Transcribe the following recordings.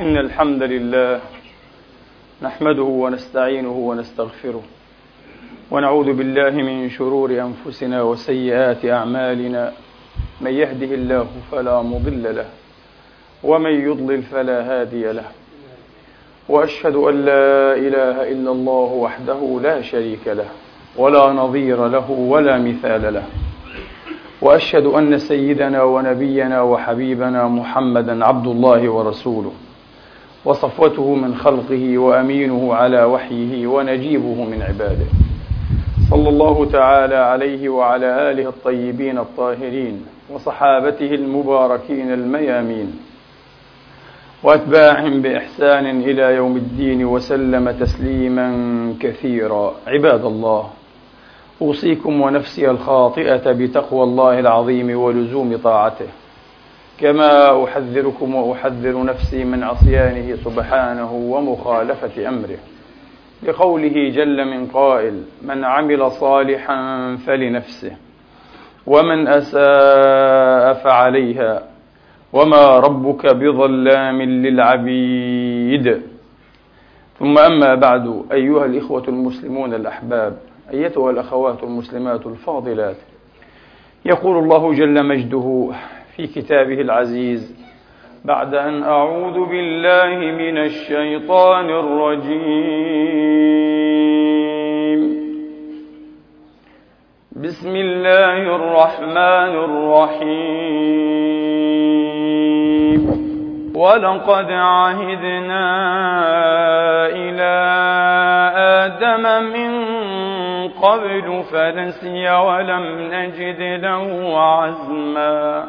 إن الحمد لله نحمده ونستعينه ونستغفره ونعوذ بالله من شرور أنفسنا وسيئات أعمالنا من يهده الله فلا مضل له ومن يضلل فلا هادي له وأشهد أن لا إله إلا الله وحده لا شريك له ولا نظير له ولا مثال له وأشهد أن سيدنا ونبينا وحبيبنا محمدا عبد الله ورسوله وصفوته من خلقه وأمينه على وحيه ونجيبه من عباده. صلى الله تعالى عليه وعلى آله الطيبين الطاهرين وصحابته المباركين الميامين. وأتباعهم بإحسان إلى يوم الدين وسلم تسليما كثيرا. عباد الله أوصيكم ونفسي الخاطئة بتقوى الله العظيم ولزوم طاعته. كما أحذركم وأحذر نفسي من عصيانه سبحانه ومخالفة أمره. لقوله جل من قائل من عمل صالحا فلنفسه ومن أساء فعليها وما ربك بظلام للعبيد. ثم أما بعد أيها الإخوة المسلمون الأحباب أيتها الأخوات المسلمات الفاضلات يقول الله جل مجده في كتابه العزيز. بعد أن أعوذ بالله من الشيطان الرجيم. بسم الله الرحمن الرحيم. ولقد عهدنا إلى آدم من قبل فنسي ولم نجد له عزما.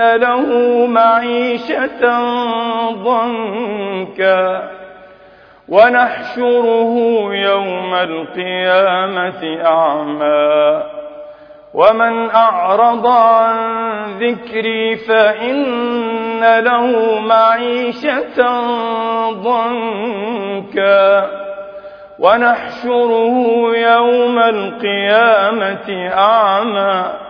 له معيشة ضنكا. ونحشره يوم القيامة أعمى. ومن أعرض عن ذكري فإن له معيشة ضنكا. ونحشره يوم القيامة أعمى.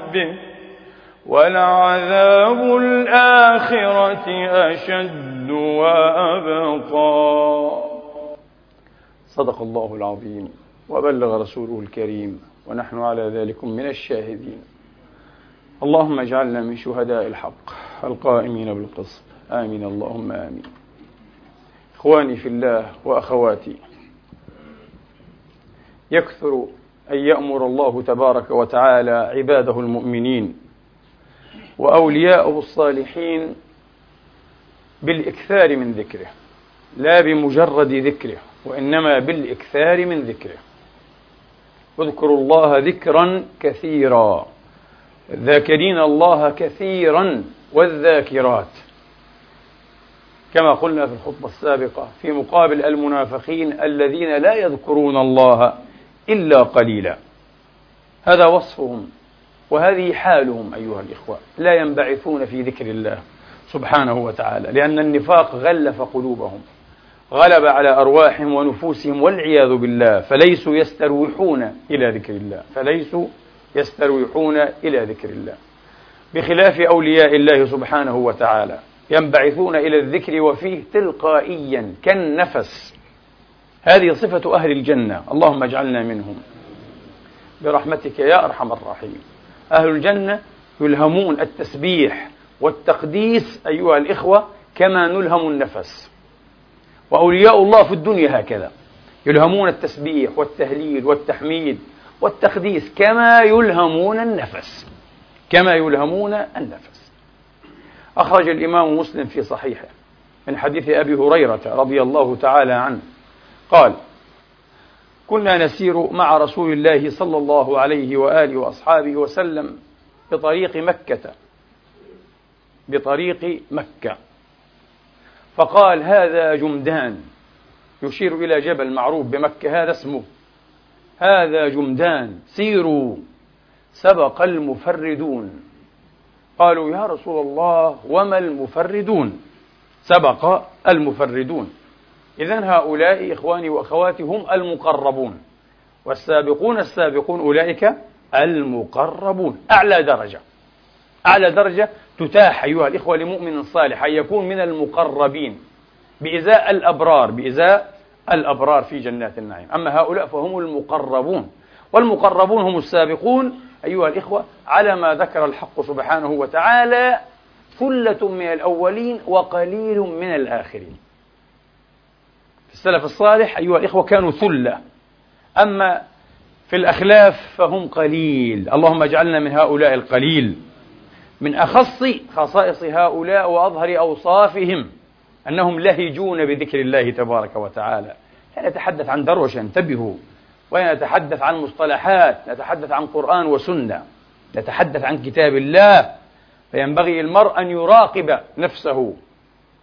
ولعذاب الآخرة أشد وأبقى. صدق الله العظيم. وبلغ رسوله الكريم. ونحن على ذلك من الشاهدين. اللهم اجعلنا من شهداء الحق القائمين بالقسط. آمين. اللهم آمين. إخواني في الله وأخواتي يكثر أن يأمر الله تبارك وتعالى عباده المؤمنين وأولياءه الصالحين بالإكثار من ذكره لا بمجرد ذكره وإنما بالإكثار من ذكره. اذكروا الله ذكرا كثيرا الذاكرين الله كثيرا والذاكرات. كما قلنا في الخطبة السابقة في مقابل المنافقين الذين لا يذكرون الله إلا قليلا. هذا وصفهم وهذه حالهم أيها الإخوة لا ينبعثون في ذكر الله سبحانه وتعالى لأن النفاق غلف قلوبهم غلب على أرواحهم ونفوسهم والعياذ بالله فليسوا يستروحون إلى ذكر الله فليسوا يستروحون إلى ذكر الله. بخلاف أولياء الله سبحانه وتعالى ينبعثون إلى الذكر وفيه تلقائيا كالنفس. هذه صفة أهل الجنة. اللهم اجعلنا منهم. برحمتك يا أرحم الراحمين. أهل الجنة يلهمون التسبيح والتقديس أيها الإخوة كما نلهم النفس. وأولياء الله في الدنيا هكذا. يلهمون التسبيح والتهليل والتحميد والتقديس كما يلهمون النفس. كما يلهمون النفس. أخرج الإمام مسلم في صحيحه من حديث أبي هريرة رضي الله تعالى عنه. قال كنا نسير مع رسول الله صلى الله عليه وآله وأصحابه وسلم بطريق مكة. بطريق مكة. فقال هذا جمدان. يشير إلى جبل معروف بمكة هذا اسمه. هذا جمدان. سيروا. سبق المفردون. قالوا يا رسول الله وما المفردون؟ سبق المفردون. إذا هؤلاء إخواني وأخواتي هم المقربون والسابقون السابقون أولئك المقربون أعلى درجة أعلى درجة تتاح أيها الإخوة لمؤمن صالح أن يكون من المقربين بإزاء الأبرار بإزاء الأبرار في جنات النعيم. أما هؤلاء فهم المقربون والمقربون هم السابقون أيها الإخوة على ما ذكر الحق سبحانه وتعالى ثلة من الأولين وقليل من الآخرين. السلف الصالح أيها الإخوة كانوا ثلة. أما في الأخلاف فهم قليل. اللهم اجعلنا من هؤلاء القليل. من أخص خصائص هؤلاء وأظهر أوصافهم أنهم لهجون بذكر الله تبارك وتعالى. لا نتحدث عن دروشة انتبهوا. ولا نتحدث عن مصطلحات نتحدث عن قرآن وسنة. نتحدث عن كتاب الله. فينبغي المرء أن يراقب نفسه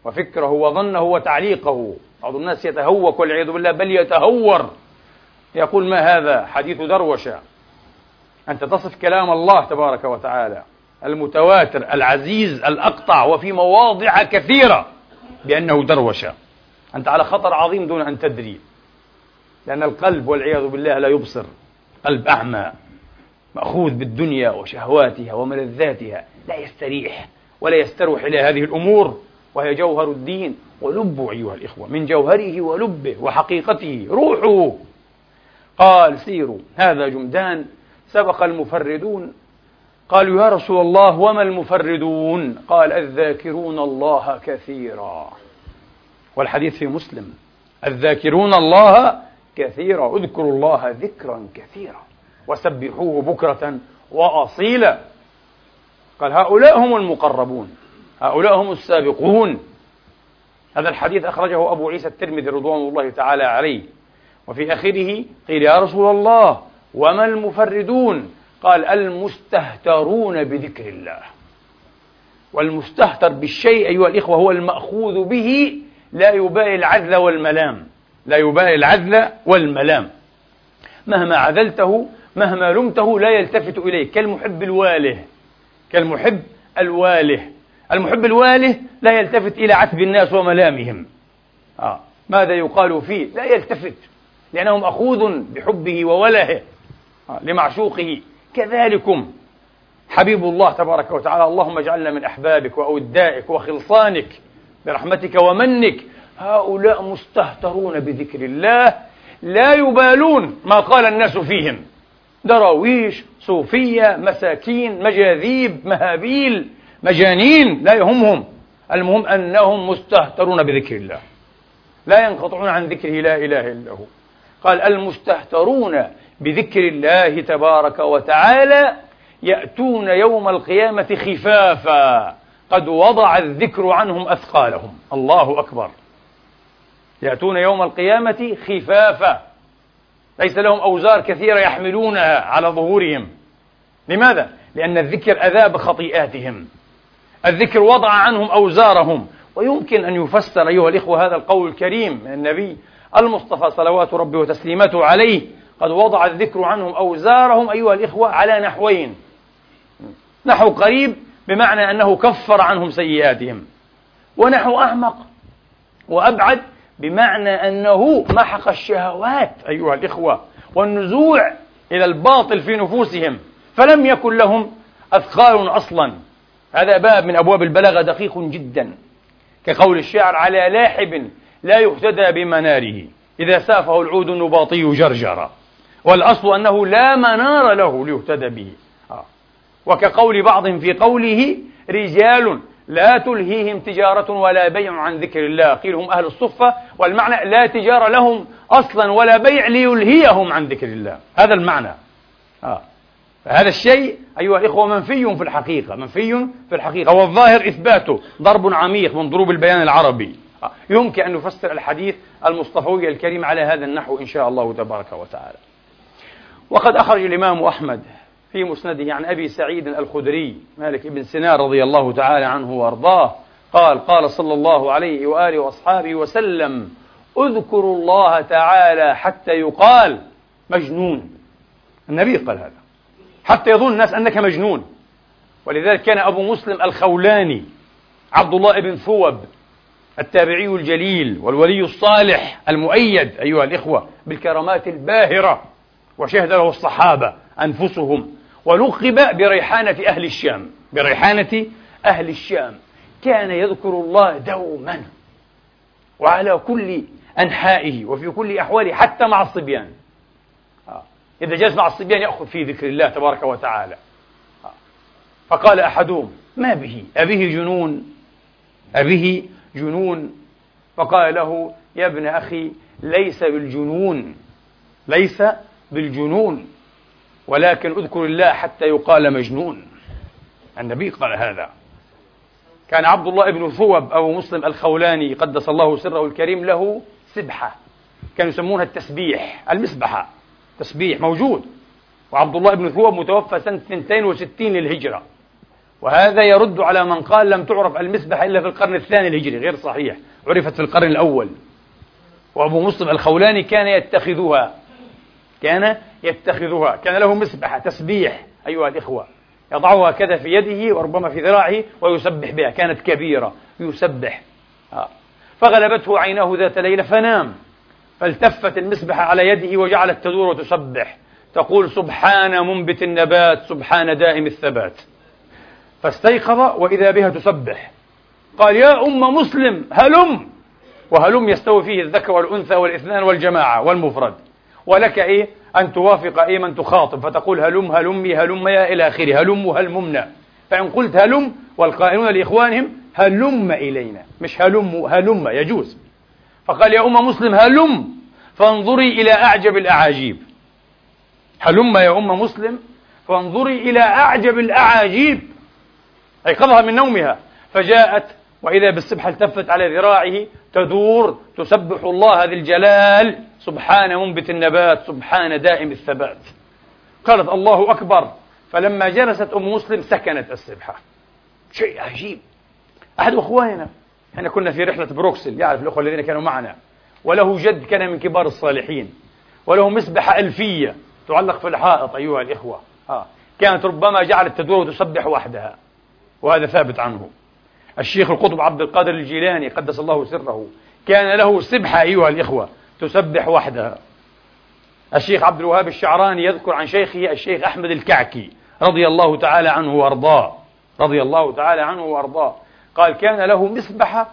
وفكره وظنه وتعليقه. بعض الناس يتهوك والعياذ بالله بل يتهور. يقول ما هذا؟ حديث دروشة. أنت تصف كلام الله تبارك وتعالى. المتواتر العزيز الأقطع وفي مواضع كثيرة بأنه دروشة. أنت على خطر عظيم دون أن تدري. لأن القلب والعياذ بالله لا يبصر. قلب أعمى مأخوذ بالدنيا وشهواتها وملذاتها. لا يستريح ولا يستروح إلى هذه الأمور. وهي جوهر الدين ولبه أيها الإخوة من جوهره ولبه وحقيقته روحه. قال سيروا هذا جمدان سبق المفردون. قالوا يا رسول الله وما المفردون؟ قال الذاكرون الله كثيرا. والحديث في مسلم الذاكرون الله كثيرا اذكروا الله ذكرا كثيرا وسبحوه بكرة وأصيلا. قال هؤلاء هم المقربون. هؤلاء هم السابقون. هذا الحديث أخرجه أبو عيسى الترمذي رضوان الله تعالى عليه. وفي آخره قيل يا رسول الله وما المفردون؟ قال المستهترون بذكر الله. والمستهتر بالشيء أيها الإخوة هو المأخوذ به لا يبالي العدل والملام. لا يبالي العدل والملام. مهما عذلته مهما لمته لا يلتفت إليه. كالمحب الواله كالمحب الواله المحب الواله لا يلتفت إلى عتب الناس وملامهم. آه. ماذا يقال فيه؟ لا يلتفت لأنه مأخوذ بحبه وولهه آه. لمعشوقه. كذلكم حبيب الله تبارك وتعالى اللهم اجعلنا من أحبابك وأودائك وخلصانك برحمتك ومنك. هؤلاء مستهترون بذكر الله لا يبالون ما قال الناس فيهم. دراويش صوفية مساكين مجاذيب مهابيل. مجانين لا يهمهم. المهم أنهم مستهترون بذكر الله. لا ينقطعون عن ذكره لا إله إلا هو. قال المستهترون بذكر الله تبارك وتعالى يأتون يوم القيامة خفافا. قد وضع الذكر عنهم أثقالهم. الله أكبر. يأتون يوم القيامة خفافا. ليس لهم أوزار كثيرة يحملونها على ظهورهم. لماذا؟ لأن الذكر أذاب خطيئاتهم. الذكر وضع عنهم أوزارهم. ويمكن أن يفسر أيها الإخوة هذا القول الكريم من النبي المصطفى صلوات ربي وتسليمته عليه. قد وضع الذكر عنهم أوزارهم أيها الإخوة على نحوين. نحو قريب بمعنى أنه كفر عنهم سيئاتهم. ونحو أعمق وأبعد بمعنى أنه محق الشهوات أيها الإخوة والنزوع إلى الباطل في نفوسهم. فلم يكن لهم أثقال أصلا. هذا باب من أبواب البلاغة دقيق جدا كقول الشاعر على لاحب لا يهتدى بمناره إذا سافه العود النباطي جرجرا والأصل أنه لا منار له ليهتدى به آه. وكقول بعضهم في قوله رجال لا تلهيهم تجارة ولا بيع عن ذكر الله قيل هم أهل الصفة والمعنى لا تجارة لهم أصلا ولا بيع ليلهيهم عن ذكر الله هذا المعنى آه. هذا الشيء أيها الإخوة منفي في الحقيقة منفي في الحقيقة. والظاهر إثباته ضرب عميق من ضروب البيان العربي. يمكن أن نفسر الحديث المصطفوي الكريم على هذا النحو إن شاء الله تبارك وتعالى. وقد أخرج الإمام أحمد في مسنده عن أبي سعيد الخدري مالك بن سنان رضي الله تعالى عنه وأرضاه قال قال صلى الله عليه وآله وأصحابه وسلم اذكروا الله تعالى حتى يقال. مجنون. النبي قال هذا. حتى يظن الناس أنك مجنون. ولذلك كان أبو مسلم الخولاني عبد الله بن ثوب التابعي الجليل والولي الصالح المؤيد أيها الإخوة بالكرامات الباهرة وشهد له الصحابة أنفسهم. ولقب بريحانة أهل الشام بريحانة أهل الشام. كان يذكر الله دوما وعلى كل أنحائه وفي كل أحواله حتى مع الصبيان. إذا جلس مع الصبيان يأخذ في ذكر الله تبارك وتعالى. فقال أحدهم ما به؟ أبيه جنون؟ أبيه جنون؟ فقال له يا ابن أخي ليس بالجنون ليس بالجنون ولكن اذكر الله حتى يقال مجنون. النبي قال هذا. كان عبد الله بن ثوب أو مسلم الخولاني قدس الله سره الكريم له سبحة كانوا يسمونها التسبيح المسبحة. تسبيح موجود. وعبد الله بن ثوب متوفى سنة 62 للهجرة. وهذا يرد على من قال لم تعرف المسبحة إلا في القرن الثاني الهجري غير صحيح. عرفت في القرن الأول. وأبو مسلم الخولاني كان يتخذها. كان يتخذها. كان له مسبحة تسبيح أيها الإخوة. يضعها كذا في يده وربما في ذراعه ويسبح بها. كانت كبيرة. يسبح. آه. فغلبته عيناه ذات ليلة فنام. فالتفت المسبحة على يده وجعلت تدور وتسبح. تقول سبحان منبت النبات سبحان دائم الثبات. فاستيقظ وإذا بها تسبح. قال يا أم مسلم هلم! وهلم يستوي فيه الذكر والأنثى والإثنان والجماعة والمفرد. ولك إيه؟ أن توافق إيه من تخاطب. فتقول هلم هلمي هلم يا إلى آخره. هلم هلممنا. فإن قلت هلم والقائلون لإخوانهم هلم إلينا. مش هلم هلم يجوز. فقال يا أم مسلم هلم. فانظري إلى أعجب الأعاجيب. هلم يا أم مسلم. فانظري إلى أعجب الأعاجيب. أيقظها من نومها. فجاءت وإذا بالسبحة التفت على ذراعه تدور تسبح الله ذي الجلال. سبحان منبت النبات سبحان دائم الثبات. قالت الله أكبر. فلما جلست أم مسلم سكنت السبحة. شيء عجيب. أحد أخواننا إحنا كنا في رحلة بروكسل يعرف الأخوة الذين كانوا معنا. وله جد كان من كبار الصالحين. وله مسبحة ألفية تعلق في الحائط أيها الإخوة. آه. كانت ربما جعلت تدور وتسبح وحدها. وهذا ثابت عنه. الشيخ القطب عبد القادر الجيلاني قدس الله سره. كان له سبحة أيها الإخوة تسبح وحدها. الشيخ عبد الوهاب الشعراني يذكر عن شيخه الشيخ أحمد الكعكي رضي الله تعالى عنه وأرضاه. رضي الله تعالى عنه وأرضاه. قال كان له مسبحة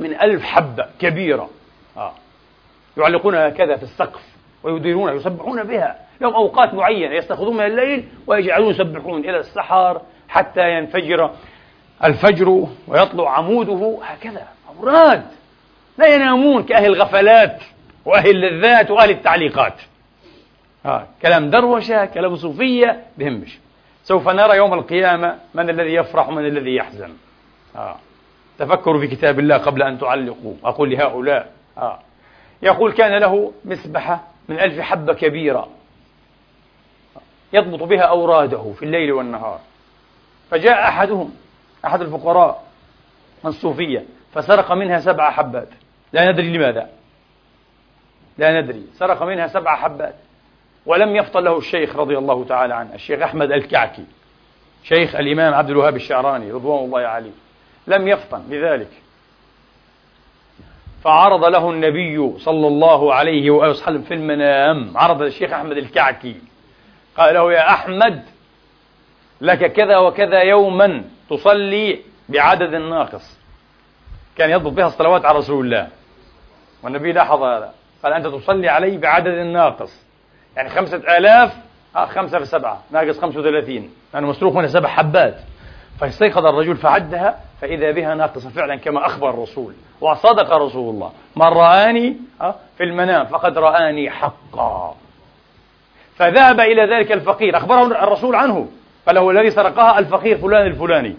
من ألف حبة كبيرة. آه. يعلقونها هكذا في السقف ويديرونها يسبحون بها. لهم أوقات معينة يستخدمون من الليل ويجعلون يسبحون إلى السحر حتى ينفجر الفجر ويطلع عموده. هكذا. أوراد لا ينامون كأهل الغفلات وأهل اللذات وأهل التعليقات. آه. كلام دروشة كلام صوفية بهمش سوف نرى يوم القيامة من الذي يفرح ومن الذي يحزن. آه. تفكروا في كتاب الله قبل أن تعلقوا أقول لهؤلاء آه. يقول كان له مسبحة من ألف حبة كبيرة. يضبط بها أوراده في الليل والنهار. فجاء أحدهم أحد الفقراء الصوفية فسرق منها سبع حبات. لا ندري لماذا. لا ندري. سرق منها سبع حبات. ولم يفطن له الشيخ رضي الله تعالى عنه الشيخ أحمد الكعكي شيخ الإمام عبد الوهاب الشعراني رضوان الله عليه. لم يفطن لذلك فعرض له النبي صلى الله عليه وسلم في المنام عرض الشيخ أحمد الكعكي. قال له يا أحمد لك كذا وكذا يوما تصلي بعدد ناقص. كان يضبط بها الصلوات على رسول الله. والنبي لاحظ هذا. قال أنت تصلي علي بعدد ناقص. يعني خمسة آلاف آه خمسة في سبعة ناقص خمسة وثلاثين. يعني مسروق منها سبع حبات. فاستيقظ الرجل فعدها فإذا بها ناقصة فعلا كما أخبر الرسول. وصدق رسول الله. من رآني؟ آه، في المنام. فقد رآني حقا. فذهب إلى ذلك الفقير. أخبره الرسول عنه. قال له الذي سرقها الفقير فلان الفلاني.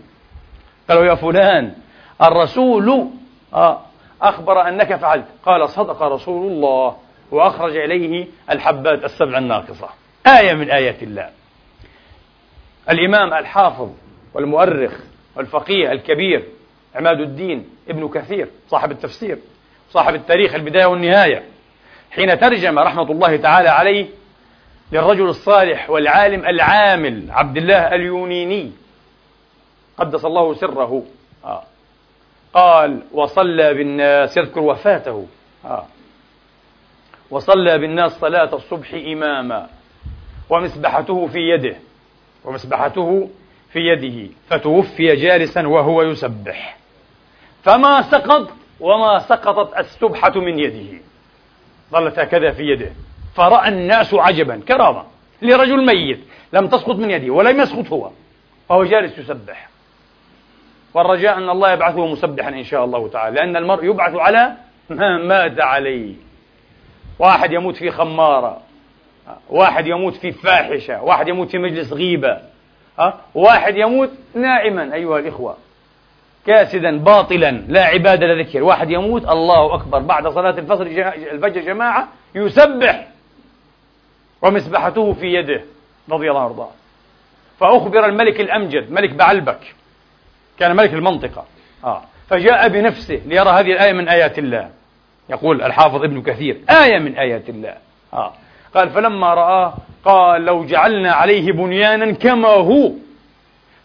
قال له يا فلان الرسول آه؟ أخبر أنك فعلت. قال صدق رسول الله. وأخرج إليه الحبات السبع الناقصة. آية من آيات الله. الإمام الحافظ والمؤرخ والفقيه الكبير عماد الدين ابن كثير صاحب التفسير صاحب التاريخ البداية والنهاية حين ترجم رحمة الله تعالى عليه للرجل الصالح والعالم العامل عبد الله اليونيني قدس الله سره آه. قال وصلى بالناس يذكر وفاته آه. وصلى بالناس صلاة الصبح إماما ومسبحته في يده ومسبحته في يده فتوفي جالسا وهو يسبح. فما سقط وما سقطت السبحة من يده. ظلت هكذا في يده. فرأى الناس عجبا كرامة لرجل ميت لم تسقط من يده ولم يسقط هو فهو جالس يسبح. والرجاء أن الله يبعثه مسبحا إن شاء الله تعالى لأن المرء يبعث على ما مات عليه. واحد يموت في خمارة واحد يموت في فاحشة واحد يموت في مجلس غيبة. واحد يموت نائما أيها الإخوة. كاسدا باطلا لا عبادة لا ذكر. واحد يموت الله أكبر. بعد صلاة الفجر الفجر جماعة يسبح. ومسبحته في يده رضي الله عنه فأخبر الملك الأمجد ملك بعلبك. كان ملك المنطقة. آه. فجاء بنفسه ليرى هذه الآية من آيات الله. يقول الحافظ ابن كثير آية من آيات الله. آه. قال فلما رآه قال لو جعلنا عليه بنيانا كما هو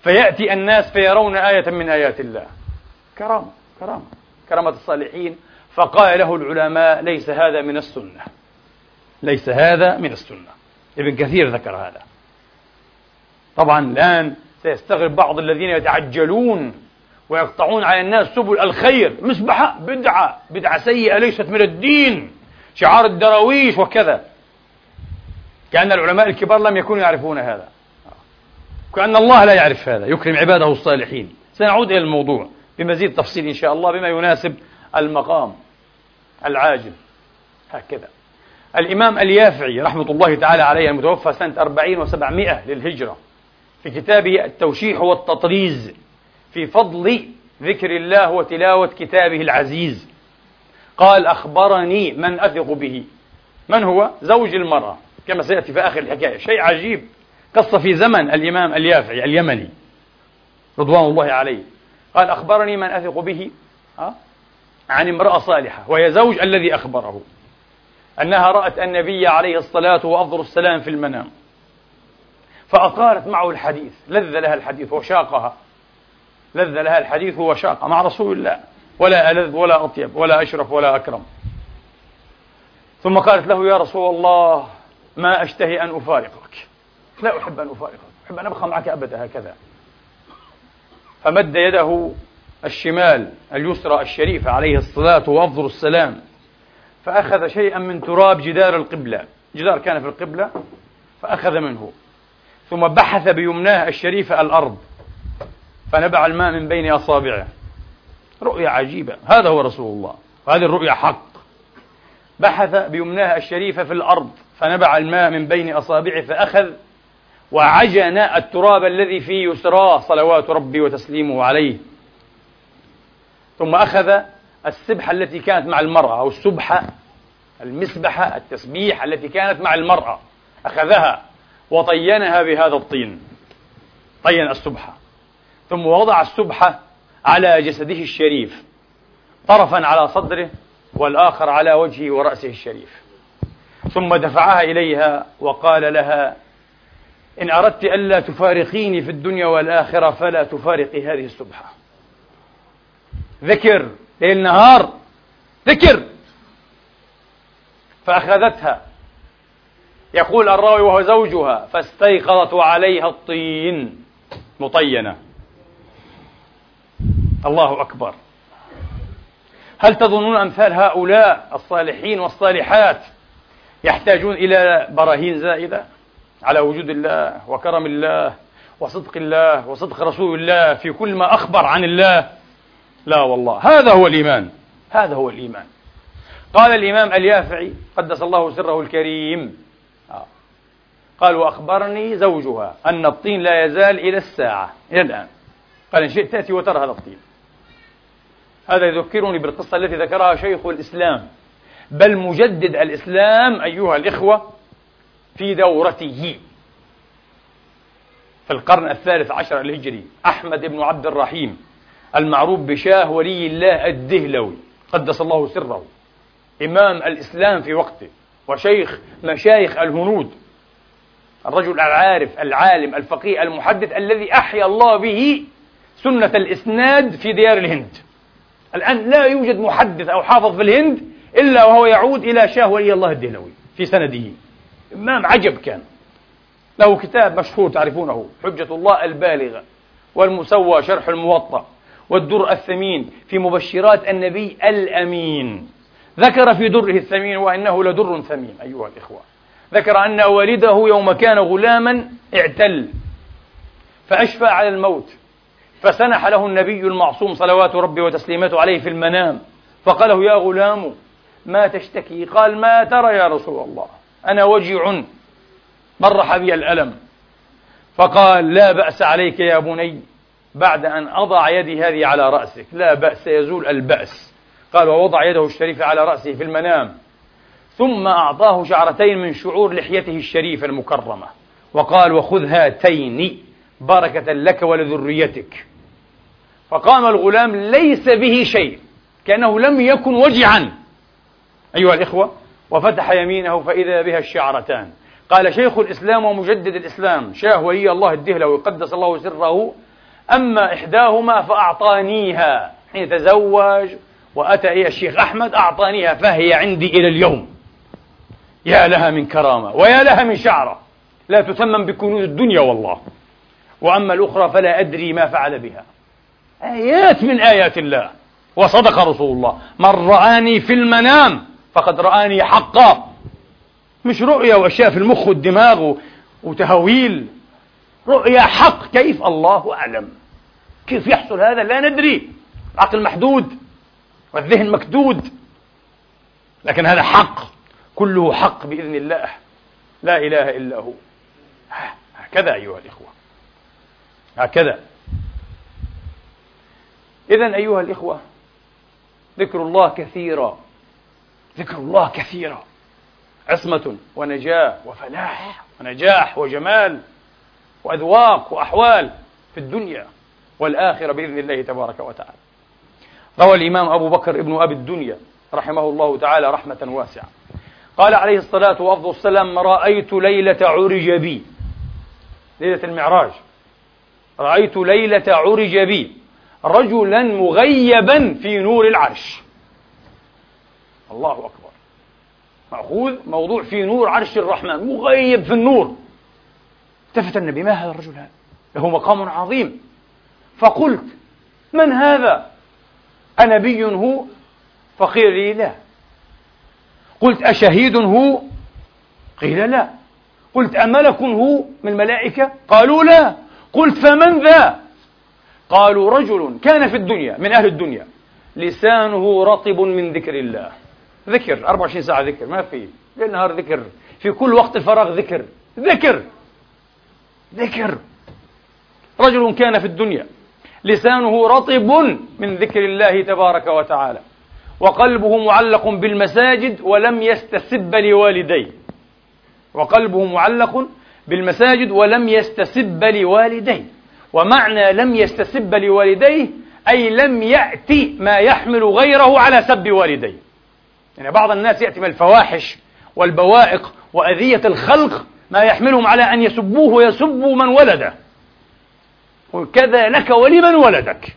فيأتي الناس فيرون آية من آيات الله. كرامة كرامة. كرامة الصالحين. فقال له العلماء ليس هذا من السنة. ليس هذا من السنة. ابن كثير ذكر هذا. طبعا الآن سيستغرب بعض الذين يتعجلون ويقطعون على الناس سبل الخير. مسبحة بدعة بدعة سيئة ليست من الدين. شعار الدراويش وكذا. كأن العلماء الكبار لم يكونوا يعرفون هذا. كأن الله لا يعرف هذا. يكرم عباده الصالحين. سنعود إلى الموضوع بمزيد تفصيل إن شاء الله بما يناسب المقام العاجل. هكذا. الإمام اليافعي رحمة الله تعالى عليه المتوفى سنة أربعين وسبعمائة للهجرة. في كتابه التوشيح والتطريز في فضل ذكر الله وتلاوة كتابه العزيز. قال أخبرني من أثق به. من هو؟ زوج المرأة. كما سيأتي في آخر الحكاية. شيء عجيب. قصة في زمن الإمام اليافعي اليمني رضوان الله عليه. قال أخبرني من أثق به عن امرأة صالحة وهي زوج الذي أخبره أنها رأت النبي عليه الصلاة وأفضل السلام في المنام. فأطالت معه الحديث لذ لها الحديث وشاقها. لذ لها الحديث وشاق مع رسول الله. ولا ألذ ولا أطيب ولا أشرف ولا أكرم. ثم قالت له يا رسول الله ما أشتهي أن أفارقك. لا أحب أن أفارقك. أحب أن أبقى معك أبدا هكذا. فمد يده الشمال اليسرى الشريفة عليه الصلاة وأفضل السلام. فأخذ شيئا من تراب جدار القبلة. جدار كان في القبلة فأخذ منه. ثم بحث بيمناه الشريفة الأرض. فنبع الماء من بين أصابعه. رؤيا عجيبة. هذا هو رسول الله. وهذه الرؤيا حق. بحث بيمناه الشريفة في الأرض فنبع الماء من بين أصابعه فأخذ وعجن التراب الذي في يسراه صلوات ربي وتسليمه عليه. ثم أخذ السبحة التي كانت مع المرأة أو السبحة المسبحة التسبيح التي كانت مع المرأة. أخذها وطينها بهذا الطين طين السبحة. ثم وضع السبحة على جسده الشريف طرفا على صدره والآخر على وجهه ورأسه الشريف. ثم دفعها إليها وقال لها إن أردت ألا تفارقيني في الدنيا والآخرة فلا تفارقي هذه السبحة ذكر ليل نهار ذكر. فأخذتها. يقول الراوي وهو زوجها فاستيقظت وعليها الطين. مطينة. الله أكبر. هل تظنون أمثال هؤلاء الصالحين والصالحات يحتاجون إلى براهين زائدة على وجود الله وكرم الله وصدق الله وصدق رسول الله في كل ما أخبر عن الله؟ لا والله هذا هو الإيمان هذا هو الإيمان. قال الإمام اليافعي قدس الله سره الكريم. آه. قال وأخبرني زوجها أن الطين لا يزال إلى الساعة إلى الآن. قال إن شئت تأتي وترى هذا الطين. هذا يذكرني بالقصة التي ذكرها شيخ الإسلام. بل مجدد الإسلام أيها الإخوة في دورته. في القرن الثالث عشر الهجري أحمد بن عبد الرحيم المعروف بشاه ولي الله الدهلوي قدس الله سره. إمام الإسلام في وقته وشيخ مشايخ الهنود. الرجل العارف العالم الفقيه المحدث الذي أحيا الله به سنة الإسناد في ديار الهند. الآن لا يوجد محدث أو حافظ في الهند إلا وهو يعود إلى شاه ولي الله الدهلوي في سنده. إمام عجب كان. له كتاب مشهور تعرفونه حجة الله البالغة والمسوى شرح الموطأ والدر الثمين في مبشرات النبي الأمين. ذكر في دره الثمين وإنه لدر ثمين أيها الإخوة. ذكر أن والده يوم كان غلاما اعتل فأشفى على الموت. فسنح له النبي المعصوم صلوات ربي وتسليماته عليه في المنام. فقال له يا غلام ما تشتكي؟ قال ما ترى يا رسول الله أنا وجع مرح بي الألم. فقال لا بأس عليك يا بني بعد أن أضع يدي هذه على رأسك لا بأس يزول البأس. قال ووضع يده الشريفة على رأسه في المنام. ثم أعطاه شعرتين من شعور لحيته الشريفة المكرمة. وقال وخذ هاتين بركة لك ولذريتك. فقام الغلام ليس به شيء كأنه لم يكن وجعا. أيها الإخوة وفتح يمينه فإذا بها الشعرتان. قال شيخ الإسلام ومجدد الإسلام شاه ولي الله الدهلوي قدس الله سره أما إحداهما فأعطانيها. حين تزوج وأتى إلى الشيخ أحمد أعطانيها فهي عندي إلى اليوم. يا لها من كرامة ويا لها من شعرة. لا تثمن بكنوز الدنيا والله. وأما الأخرى فلا أدري ما فعل بها. آيات من آيات الله. وصدق رسول الله. من رآني في المنام فقد رآني حقا. مش رؤية وأشياء في المخ والدماغ وتهويل. رؤيا حق كيف الله أعلم. كيف يحصل هذا لا ندري. العقل محدود. والذهن مكدود. لكن هذا حق. كله حق بإذن الله. لا إله إلا هو. هكذا أيها الإخوة. هكذا. إذا أيها الإخوة ذكر الله كثيرا ذكر الله كثيرا. عصمة ونجاة وفلاح ونجاح وجمال وأذواق وأحوال في الدنيا والآخرة بإذن الله تبارك وتعالى. روى الإمام أبو بكر ابن أبي الدنيا رحمه الله تعالى رحمة واسعة. قال عليه الصلاة والسلام رأيت ليلة عرج بي. ليلة المعراج. رأيت ليلة عرج بي. رجلا مغيبا في نور العرش. الله أكبر. مأخوذ موضوع في نور عرش الرحمن مغيب في النور. التفت النبي ما هذا الرجل هذا؟ له مقام عظيم. فقلت من هذا؟ أنبي هو فقيل لي لا. قلت أشهيد هو؟ قيل لا. قلت أملك هو من الملائكة؟ قالوا لا. قلت فمن ذا؟ قالوا رجل كان في الدنيا من أهل الدنيا. لسانه رطب من ذكر الله. ذكر 24 ساعة ذكر ما في. ليل نهار ذكر. في كل وقت الفراغ ذكر. ذكر! ذكر! رجل كان في الدنيا. لسانه رطب من ذكر الله تبارك وتعالى. وقلبه معلق بالمساجد ولم يستسب لوالديه. وقلبه معلق بالمساجد ولم يستسب لوالديه. ومعنى لم يستسب لوالديه أي لم يأتي ما يحمل غيره على سب والديه. يعني بعض الناس يأتي من الفواحش والبوائق وأذية الخلق ما يحملهم على أن يسبوه ويسبوا من ولده. وكذا لك ولمن ولدك.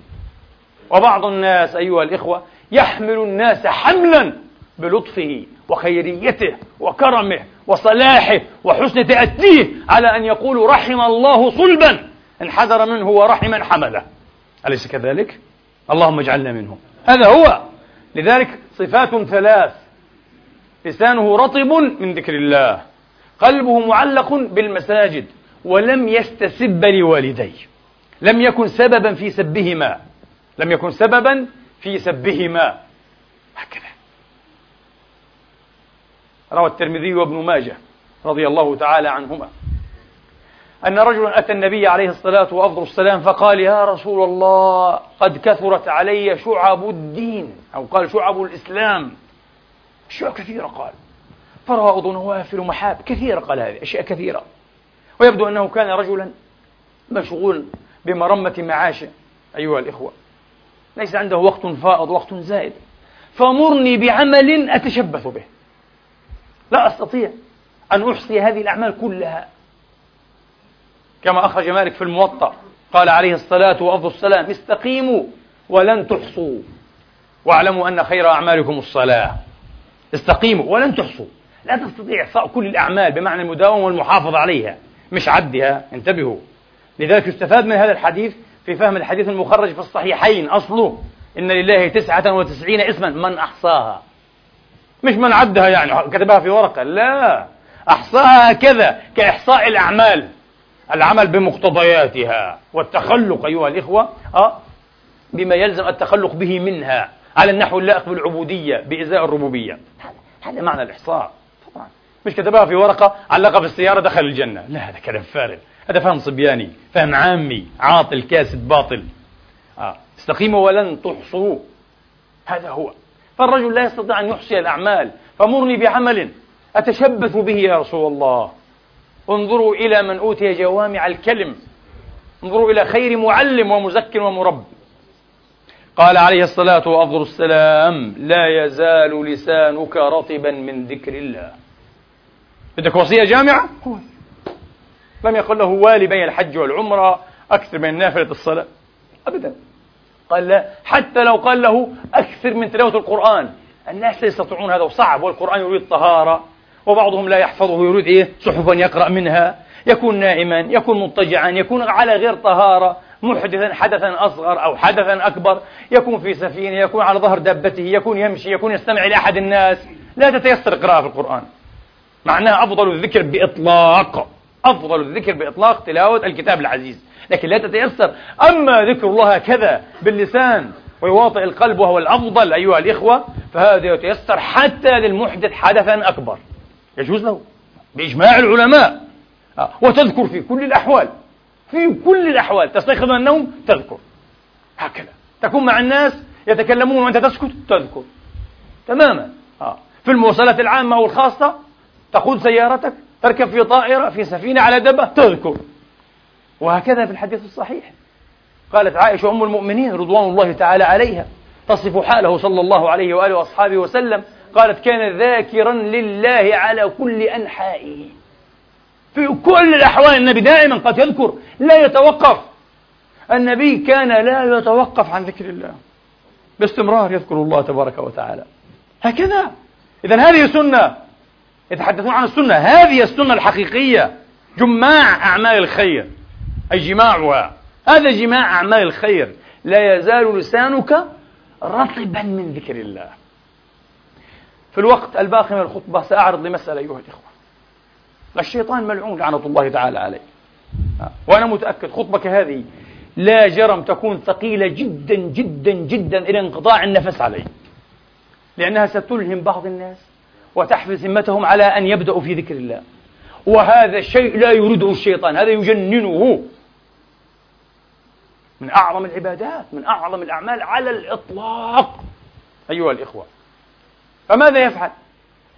وبعض الناس أيها الإخوة يحمل الناس حملا بلطفه وخيريته وكرمه وصلاحه وحسن تأتيه على أن يقولوا رحم الله صلبا. انحدر منه ورحما حمله. أليس كذلك؟ اللهم اجعلنا منهم. هذا هو. لذلك صفات ثلاث. لسانه رطب من ذكر الله. قلبه معلق بالمساجد. ولم يستسب لوالديه. لم يكن سببا في سبهما. لم يكن سببا في سبهما. هكذا. روى الترمذي وابن ماجه رضي الله تعالى عنهما. أن رجلا أتى النبي عليه الصلاة وأفضل السلام فقال يا رسول الله قد كثرت علي شعب الدين. أو قال شعب الإسلام. أشياء كثيرة قال. فرائض ونوافل ومحاب كثيرة قال هذه أشياء كثيرة. ويبدو أنه كان رجلا مشغول بمرمة معاشه أيها الإخوة. ليس عنده وقت فائض وقت زائد. فمرني بعمل أتشبث به. لا أستطيع أن أحصي هذه الأعمال كلها. كما أخرج مالك في الموطأ قال عليه الصلاة وأفضل السلام استقيموا ولن تحصوا. واعلموا أن خير أعمالكم الصلاة. استقيموا ولن تحصوا. لا تستطيع إحصاء كل الأعمال بمعنى المداومة والمحافظة عليها مش عدها انتبهوا. لذلك يستفاد من هذا الحديث في فهم الحديث المخرج في الصحيحين أصله إن لله تسعة وتسعين اسما من أحصاها. مش من عدها يعني كتبها في ورقة. لا. أحصاها هكذا كإحصاء الأعمال. العمل بمقتضياتها والتخلق أيها الإخوة أه بما يلزم التخلق به منها على النحو اللائق بالعبودية بإزاء الربوبية. هذا معنى الإحصاء طبعا. مش كتبها في ورقة علقها في السيارة دخل الجنة. لا هذا كلام فارغ. هذا فهم صبياني فهم عامي عاطل كاسد باطل. آه. استقيموا ولن تحصوا. هذا هو. فالرجل لا يستطيع أن يحصي الأعمال فمرني بعمل أتشبث به يا رسول الله. انظروا إلى من أوتي جوامع الكلم. انظروا إلى خير معلم ومزك ومرب. قال عليه الصلاة وأفضل السلام لا يزال لسانك رطبا من ذكر الله. بدك وصية جامعة؟ لم يقل له والي بين الحج والعمرة أكثر من نافلة الصلاة. أبدا. قال لا حتى لو قال له أكثر من تلاوة القرآن. الناس لا يستطيعون هذا وصعب والقرآن يريد طهارة وبعضهم لا يحفظه يريد إيه؟ صحفا يقرأ منها يكون نائما يكون مضطجعا يكون على غير طهارة محدثا حدثا أصغر أو حدثا أكبر يكون في سفينة يكون على ظهر دابته يكون يمشي يكون يستمع إلى أحد الناس. لا تتيسر قراءة القرآن. معناها أفضل الذكر بإطلاق أفضل الذكر بإطلاق تلاوة الكتاب العزيز. لكن لا تتيسر. أما ذكر الله كذا باللسان ويواطئ القلب وهو الأفضل أيها الإخوة فهذا يتيسر حتى للمحدث حدثا أكبر. يجوز له بإجماع العلماء. آه، وتذكر في كل الأحوال. في كل الأحوال. تستيقظ من النوم تذكر. هكذا. تكون مع الناس يتكلمون وأنت تسكت تذكر. تماما. آه. في المواصلات العامة أو الخاصة تقود سيارتك تركب في طائرة في سفينة على دبة تذكر. وهكذا في الحديث الصحيح. قالت عائشة أم المؤمنين رضوان الله تعالى عليها تصف حاله صلى الله عليه وآله وأصحابه وسلم قالت كان ذاكرا لله على كل أنحائه. في كل الأحوال النبي دائما قد يذكر لا يتوقف. النبي كان لا يتوقف عن ذكر الله. باستمرار يذكر الله تبارك وتعالى. هكذا. إذا هذه سنة. يتحدثون عن السنة. هذه السنة الحقيقية. جماع أعمال الخير. أي جماعها. هذا جماع أعمال الخير. لا يزال لسانك رطبا من ذكر الله. في الوقت الباقي من الخطبة سأعرض لمسألة أيها الإخوة. الشيطان ملعون لعنة الله تعالى عليه. وأنا متأكد خطبة كهذه لا جرم تكون ثقيلة جدا جدا جدا إلى انقطاع النفس عليه. لأنها ستلهم بعض الناس وتحفز همتهم على أن يبدأوا في ذكر الله. وهذا الشيء لا يريده الشيطان. هذا يجننه. من أعظم العبادات من أعظم الأعمال على الإطلاق. أيها الإخوة. فماذا يفعل؟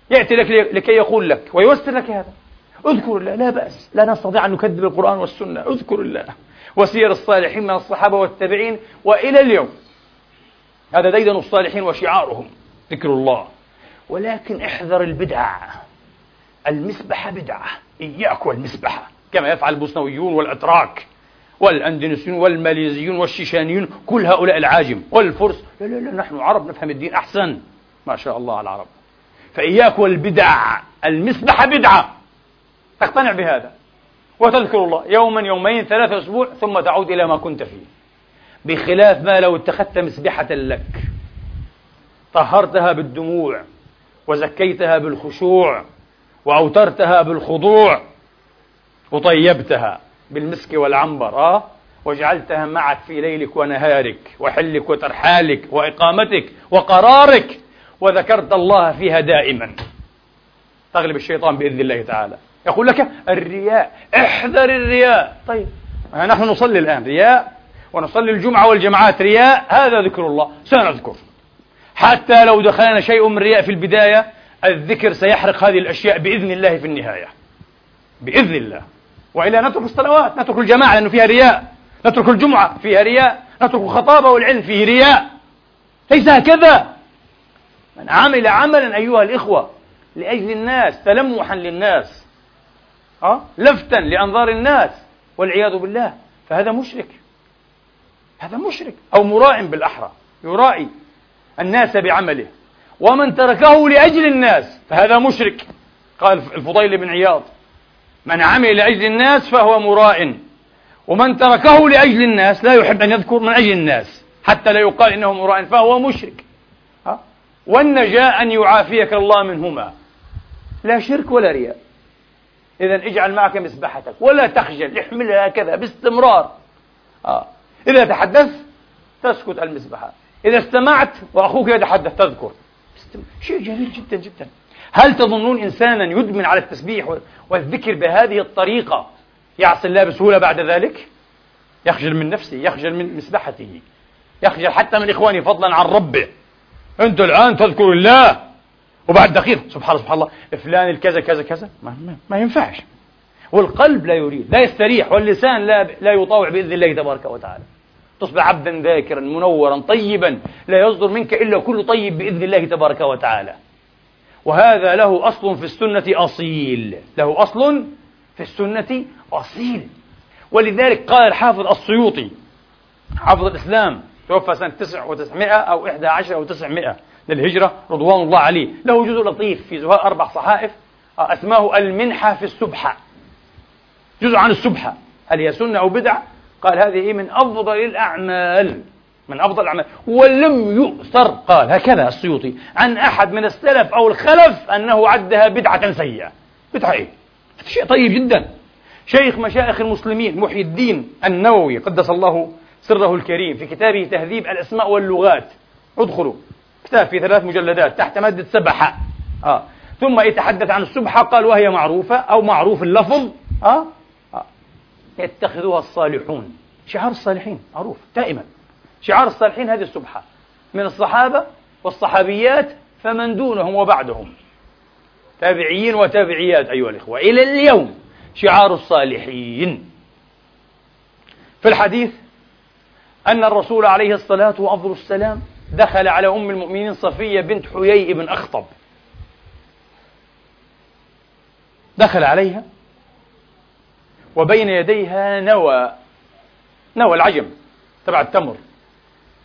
يأتي لك لكي يقول لك ويوسر لك هذا. اذكر الله لا بأس. لا نستطيع أن نكذب القرآن والسنة. اذكر الله. وسير الصالحين من الصحابة والتابعين وإلى اليوم. هذا ديدن الصالحين وشعارهم. ذكر الله. ولكن احذر البدع. المسبحة بدعة إياك والمسبحة كما يفعل البوسنويون والأتراك والأندونيسيون والماليزيون والشيشانيون كل هؤلاء العاجم والفرس. لا لا لا نحن عرب نفهم الدين أحسن. ما شاء الله على العرب فإياك والبدع المسبحة بدعة. تقتنع بهذا. وتذكر الله يوما يومين ثلاثة أسبوع ثم تعود إلى ما كنت فيه. بخلاف ما لو اتخذت مسبحة لك. طهرتها بالدموع وزكيتها بالخشوع وأوترتها بالخضوع وطيبتها بالمسك والعنبر آه؟ وجعلتها معك في ليلك ونهارك وحلك وترحالك وإقامتك وقرارك. وذكرت الله فيها دائما. تغلب الشيطان بإذن الله تعالى. يقول لك الرياء احذر الرياء. طيب نحن نصلي الآن رياء ونصلي الجمعة والجماعات رياء؟ هذا ذكر الله. سنذكر. حتى لو دخلنا شيء من رياء في البداية الذكر سيحرق هذه الأشياء بإذن الله في النهاية. بإذن الله. وإلا نترك الصلوات نترك الجماعة لأنه فيها رياء. نترك الجمعة فيها رياء. نترك الخطابة والعلم فيه رياء. ليس هكذا. من عمل عملا أيها الإخوة لأجل الناس تلمحا للناس أه؟ لفتا لأنظار الناس والعياذ بالله فهذا مشرك هذا مشرك أو مراع بالأحرى يرائي الناس بعمله ومن تركه لأجل الناس فهذا مشرك قال الفضيل بن عياض من عمل لأجل الناس فهو مراء ومن تركه لأجل الناس لا يحب أن يذكر من أجل الناس حتى لا يقال إنه مراء فهو مشرك؟ والنجاة أن يعافيك الله منهما. لا شرك ولا رياء. إذا اجعل معك مسبحتك ولا تخجل احملها هكذا باستمرار. آه. إذا تحدثت تسكت المسبحة إذا استمعت وأخوك يتحدث تذكر. شيء جميل جدا جدا. هل تظنون إنسانا يدمن على التسبيح والذكر بهذه الطريقة يعصي الله بسهولة بعد ذلك؟ يخجل من نفسه يخجل من مسبحته يخجل حتى من إخوانه فضلا عن ربه. أنت الآن تذكر الله. وبعد دقيقة. سبحان الله سبحان الله. فلان الكذا كذا كذا. ما, ما, ما ينفعش. والقلب لا يريد لا يستريح واللسان لا لا يطاوع بإذن الله تبارك وتعالى. تصبح عبدا ذاكرا منورا طيبا لا يصدر منك إلا كل طيب بإذن الله تبارك وتعالى. وهذا له أصل في السنة أصيل. له أصل في السنة أصيل. ولذلك قال الحافظ السيوطي حافظ الإسلام توفى سنة 900 أو 11 أو 900 للهجرة رضوان الله عليه. له جزء لطيف في زهاء أربع صحائف أسماه المنحة في السبحة. جزء عن السبحة. هل هي سنة أو بدعة؟ قال هذه من أفضل الأعمال. من أفضل الأعمال. ولم يؤثر قال هكذا السيوطي عن أحد من السلف أو الخلف أنه عدها بدعة سيئة. بدعة إيه؟ شيء طيب جدا. شيخ مشايخ المسلمين محي الدين النووي قدس الله سره الكريم في كتابه تهذيب الأسماء واللغات. ادخلوا. كتاب في ثلاث مجلدات تحت مادة سبحة آه. ثم يتحدث عن السبحة قال وهي معروفة أو معروف اللفظ. آه. آه. يتخذها الصالحون. شعار الصالحين معروف دائما. شعار الصالحين هذه السبحة. من الصحابة والصحابيات فمن دونهم وبعدهم. تابعيين وتابعيات أيها الإخوة. إلى اليوم شعار الصالحين. في الحديث أن الرسول عليه الصلاة وأفضل السلام دخل على أم المؤمنين صفية بنت حيي بن أخطب. دخل عليها وبين يديها نوى نوى العجم تبع التمر.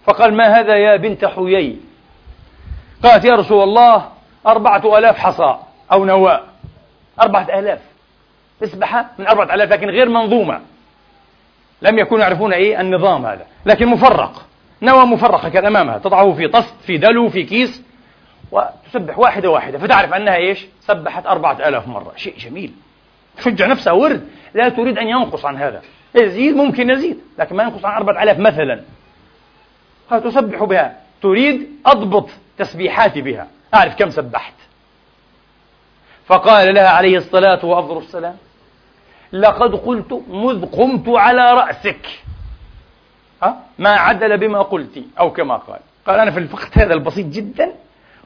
فقال ما هذا يا بنت حيي؟ قالت يا رسول الله أربعة آلاف حصى أو نواء أربعة آلاف. تسبحة من أربعة آلاف لكن غير منظومة. لم يكونوا يعرفون إيه النظام هذا. لكن مفرق. نوى مفرقة كان أمامها. تضعه في طست في دلو في كيس وتسبح واحدة واحدة. فتعرف أنها إيش؟ سبحت أربعة آلاف مرة. شيء جميل. تشجع نفسها. ورد. لا تريد أن ينقص عن هذا. يزيد ممكن يزيد لكن ما ينقص عن أربعة آلاف مثلا. تسبح بها. تريد أضبط تسبيحاتي بها. أعرف كم سبحت. فقال لها عليه الصلاة وأفضل السلام لقد قلت مذ قمت على رأسك. ها؟ ما عدل بما قلت أو كما قال. قال أنا في الوقت هذا البسيط جدا.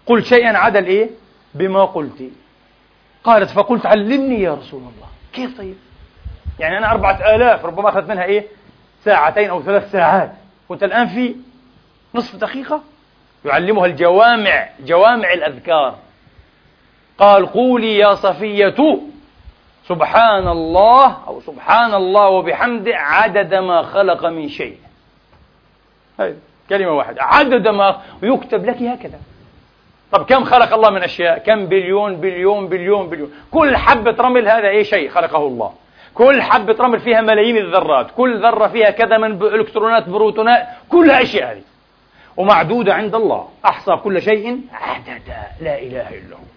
قلت شيئا عدل إيه؟ بما قلت. قالت فقلت علمني يا رسول الله. كيف طيب؟ يعني أنا أربعة آلاف ربما أخذت منها إيه؟ ساعتين أو ثلاث ساعات. وأنت الآن في نصف دقيقة؟ يعلمها الجوامع جوامع الأذكار. قال قولي يا صفية. سبحان الله أو سبحان الله وبحمده عدد ما خلق من شيء. هذه كلمة واحدة. عدد ما يكتب لك هكذا. طب كم خلق الله من أشياء؟ كم بليون بليون بليون بليون. كل حبة رمل هذا أي شيء خلقه الله. كل حبة رمل فيها ملايين الذرات. كل ذرة فيها كذا من إلكترونات بروتونات. كلها أشياء هذه. ومعدودة عند الله. أحصى كل شيء عددا. لا إله إلا هو.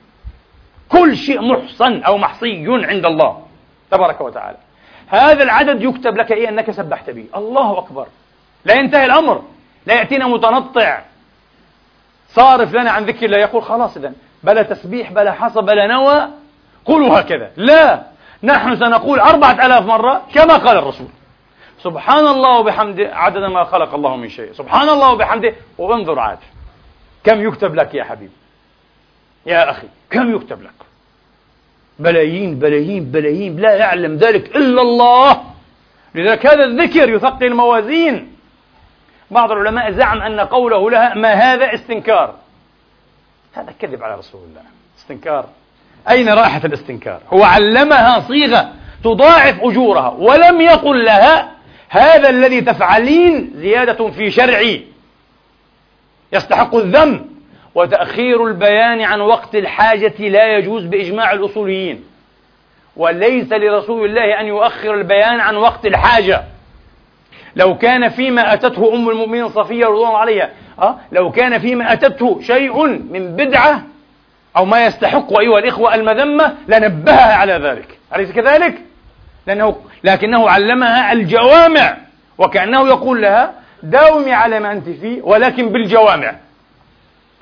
كل شيء محصن أو محصي عند الله تبارك وتعالى. هذا العدد يكتب لك إيه؟ أنك سبحت به. الله أكبر. لا ينتهي الأمر. لا يأتينا متنطع. صارف لنا عن ذكر الله. يقول خلاص إذا بلا تسبيح بلا حصى بلا نوى. قولوا هكذا. لا. نحن سنقول أربعة ألاف مرة كما قال الرسول. سبحان الله وبحمده عدد ما خلق الله من شيء. سبحان الله وبحمده. وانظر عاد. كم يكتب لك يا حبيبي يا أخي كم يكتب لك؟ بلايين بلايين بلايين لا يعلم ذلك إلا الله. لذلك هذا الذكر يثقل الموازين. بعض العلماء زعم أن قوله لها ما هذا استنكار هذا كذب على رسول الله. استنكار. أين رائحة الاستنكار؟ هو علمها صيغة تضاعف أجورها ولم يقل لها هذا الذي تفعلين زيادة في شرعي يستحق الذم وتأخير البيان عن وقت الحاجة لا يجوز بإجماع الأصوليين وليس لرسول الله أن يؤخر البيان عن وقت الحاجة لو كان فيما أتته أم المؤمنين صفية رضوان عليها أه؟ لو كان فيما أتته شيء من بدعة أو ما يستحق أيها الإخوة المذمة لنبهها على ذلك أليس كذلك؟ لأنه لكنه علمها الجوامع وكأنه يقول لها داومي على ما أنت فيه ولكن بالجوامع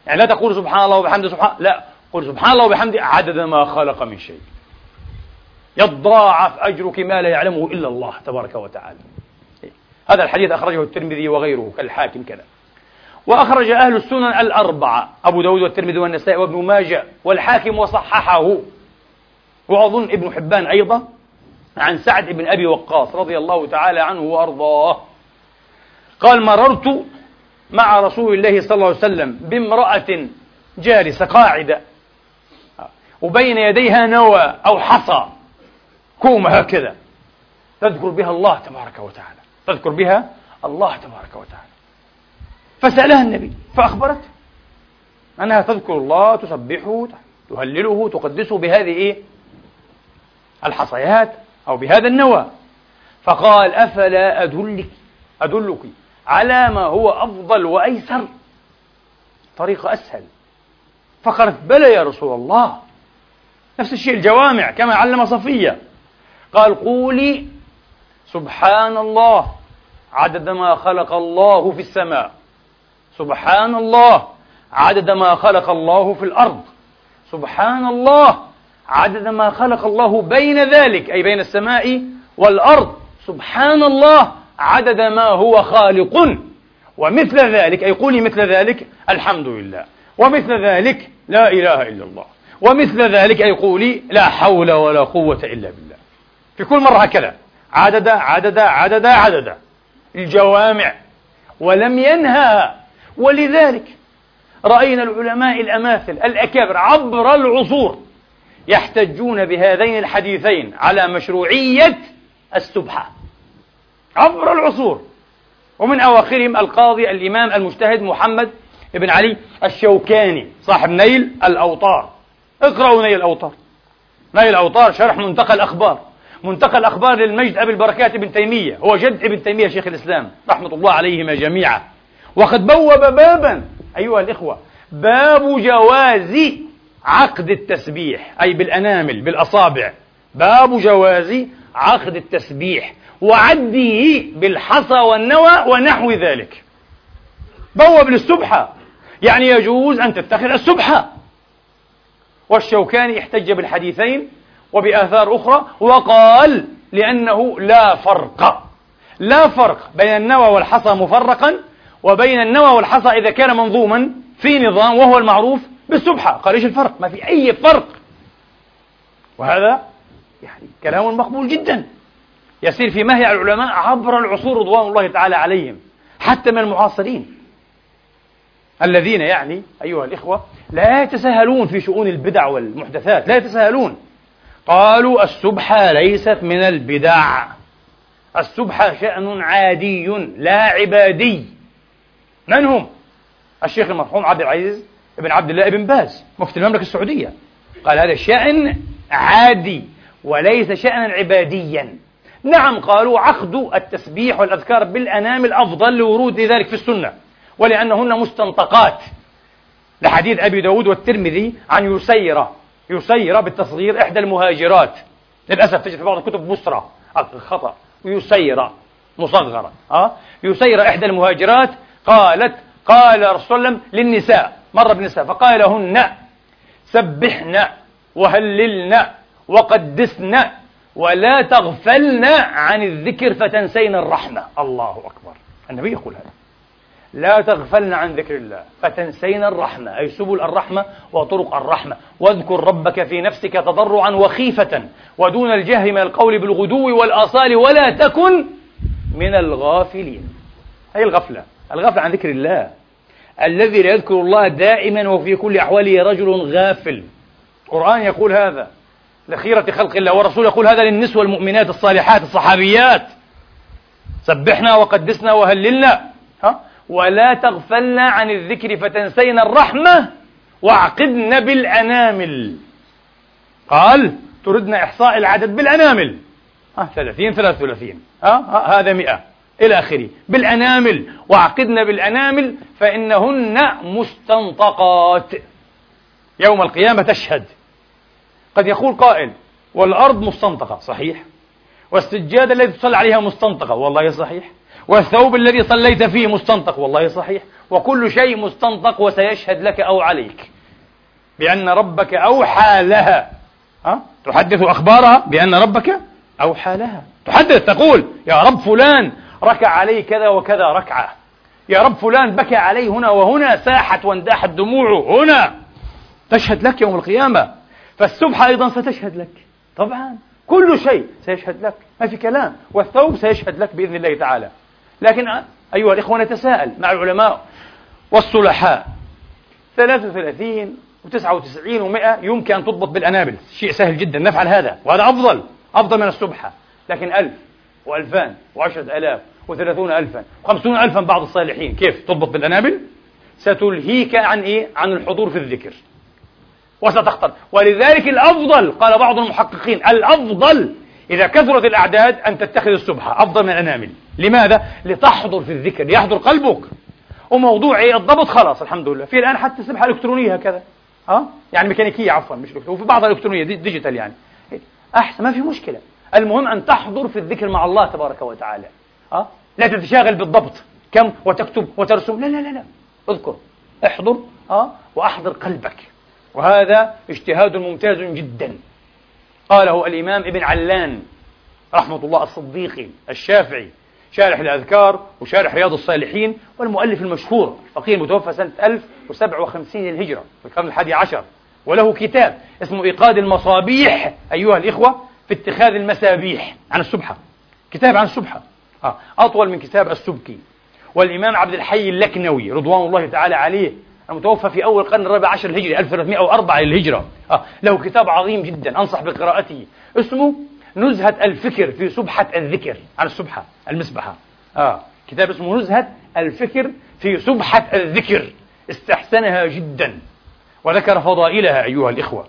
يعني لا تقول سبحان الله وبحمده سبحان لا. قل سبحان الله وبحمده عدد ما خلق من شيء. يضاعف أجرك ما لا يعلمه إلا الله تبارك وتعالى. هذا الحديث أخرجه الترمذي وغيره كالحاكم كذا. وأخرج أهل السنن الأربعة أبو داود والترمذي والنسائي وابن ماجه والحاكم وصححه. وأظن ابن حبان أيضا عن سعد بن أبي وقاص رضي الله تعالى عنه وأرضاه. قال مررت مع رسول الله صلى الله عليه وسلم بامرأة جالسة قاعدة. وبين يديها نوى أو حصى. كومة هكذا. تذكر بها الله تبارك وتعالى. تذكر بها الله تبارك وتعالى. فسألها النبي فأخبرته. أنها تذكر الله تسبحه تهلله تقدسه بهذه إيه؟ الحصيات أو بهذا النوى. فقال أفلا أدلك؟ أدلك؟ على ما هو أفضل وأيسر. طريقة أسهل. فقالت بلى يا رسول الله. نفس الشيء الجوامع كما علم صفية. قال قولي سبحان الله عدد ما خلق الله في السماء. سبحان الله عدد ما خلق الله في الأرض. سبحان الله عدد ما خلق الله بين ذلك أي بين السماء والأرض. سبحان الله عدد ما هو خالق. ومثل ذلك أي قولي مثل ذلك الحمد لله. ومثل ذلك لا إله إلا الله. ومثل ذلك أي قولي لا حول ولا قوة إلا بالله. في كل مرة هكذا. عدد عدد عدد عدد. الجوامع. ولم ينهى. ولذلك رأينا العلماء الأماثل الأكابر عبر العصور يحتجون بهذين الحديثين على مشروعية السبحة. عبر العصور. ومن أواخرهم القاضي الإمام المجتهد محمد بن علي الشوكاني صاحب نيل الأوطار. اقرأوا نيل الأوطار. نيل الأوطار شرح منتقى الأخبار. منتقى الأخبار للمجد أبي البركات ابن تيمية هو جد ابن تيمية شيخ الإسلام رحمة الله عليهما جميعا. وقد بوب بابا أيها الإخوة باب جواز عقد التسبيح أي بالأنامل بالأصابع. باب جواز عقد التسبيح. وعده بالحصى والنوى ونحو ذلك. بوب للسبحة يعني يجوز أن تتخذ السبحة. والشوكاني احتج بالحديثين وبآثار أخرى وقال لأنه لا فرق. لا فرق بين النوى والحصى مفرقا وبين النوى والحصى إذا كان منظوما في نظام وهو المعروف بالسبحة. قال إيش الفرق؟ ما في أي فرق. وهذا يعني كلام مقبول جدا. يسير في مهيع العلماء عبر العصور رضوان الله تعالى عليهم حتى من المعاصرين الذين يعني أيها الإخوة لا يتساهلون في شؤون البدع والمحدثات لا يتساهلون. قالوا السبحة ليست من البدع. السبحة شأن عادي لا عبادي. من هم؟ الشيخ المرحوم عبد العزيز بن عبد الله بن باز مفتي المملكة السعودية. قال هذا شأن عادي وليس شأنا عباديا. نعم قالوا عقد التسبيح والأذكار بالأنامل أفضل لورود ذلك في السنة ولأنهن مستنطقات لحديث أبي داود والترمذي عن يسيرة يسيرة بالتصغير إحدى المهاجرات للأسف تجد في بعض الكتب بصرة خطأ يسيرة مصغرة أه؟ يسيرة إحدى المهاجرات قالت قال رسول الله للنساء مر بالنساء فقال لهن سبحن وهللن وقدسن ولا تغفلن عن الذكر فتنسين الرحمة. الله أكبر. النبي يقول هذا. لا تغفلن عن ذكر الله فتنسين الرحمة. أي سبل الرحمة وطرق الرحمة. واذكر ربك في نفسك تضرعا وخيفة ودون الجهر من القول بالغدو والآصال ولا تكن من الغافلين. هي الغفلة. الغفلة عن ذكر الله. الذي لا يذكر الله دائما وفي كل أحواله رجل غافل. القرآن يقول هذا. لخيرة خلق الله. والرسول يقول هذا للنسوة المؤمنات الصالحات الصحابيات. سبحنا وقدسنا وهللنا ها؟ ولا تغفلنا عن الذكر فتنسينا الرحمة واعقدن بالأنامل. قال تردنا إحصاء العدد بالأنامل. ها ثلاثين ثلاث ثلاثين. ها هذا مئة. إلى آخره. بالأنامل. واعقدن بالأنامل فإنهن مستنطقات. يوم القيامة تشهد. قد يقول قائل والأرض مستنطقة. صحيح. والسجادة التي تصلي عليها مستنطقة. والله صحيح. والثوب الذي صليت فيه مستنطق. والله صحيح. وكل شيء مستنطق وسيشهد لك أو عليك. بأن ربك أوحى لها. ها؟ تحدث أخبارها بأن ربك أوحى لها. تحدث تقول يا رب فلان ركع عليه كذا وكذا ركعة. يا رب فلان بكى عليه هنا وهنا ساحت وانداحت دموعه هنا. تشهد لك يوم القيامة. فالسبحة أيضا ستشهد لك. طبعا. كل شيء سيشهد لك. ما في كلام. والثوب سيشهد لك بإذن الله تعالى. لكن أيها الإخوة نتساءل مع العلماء والصلحاء. 33 و99 و100 يمكن أن تضبط بالأنابل. شيء سهل جدا. نفعل هذا. وهذا أفضل. أفضل من السبحة لكن ألف وألفان وعشرة ألاف وثلاثون ألفا. وخمسون ألفا بعض الصالحين. كيف تضبط بالأنابل؟ ستلهيك عن إيه؟ عن الحضور في الذكر. وستختار ولذلك الأفضل قال بعض المحققين الأفضل إذا كثرت الأعداد أن تتخذ السبحة أفضل من الأنامل لماذا؟ لتحضر في الذكر ليحضر قلبك. وموضوع إيه الضبط خلاص الحمد لله. في الآن حتى السبحة إلكترونية هكذا. ها؟ يعني ميكانيكية عفوا مش إلكترونية وفي بعضها إلكترونية دي ديجيتال يعني. أحسن ما في مشكلة. المهم أن تحضر في الذكر مع الله تبارك وتعالى. ها؟ لا تتشاغل بالضبط. كم؟ وتكتب وترسم. لا لا لا لا. اذكر. احضر ها؟ وأحضر قلبك. وهذا اجتهاد ممتاز جدا. قاله الإمام ابن علان رحمة الله الصديقي الشافعي شارح الأذكار وشارح رياض الصالحين والمؤلف المشهور الفقيه المتوفى سنة 1057 للهجرة في القرن الحادي عشر. وله كتاب اسمه إيقاد المصابيح أيها الإخوة في اتخاذ المسابيح عن السبحة. كتاب عن السبحة. آه. أطول من كتاب السبكي. والإمام عبد الحي اللكنوي رضوان الله تعالى عليه المتوفى في أول القرن الرابع عشر الهجري 1304 للهجرة. آه. له كتاب عظيم جدا أنصح بقراءته. اسمه نزهة الفكر في سبحة الذكر. على السبحة المسبحة. آه كتاب اسمه نزهة الفكر في سبحة الذكر. استحسنها جدا. وذكر فضائلها أيها الإخوة.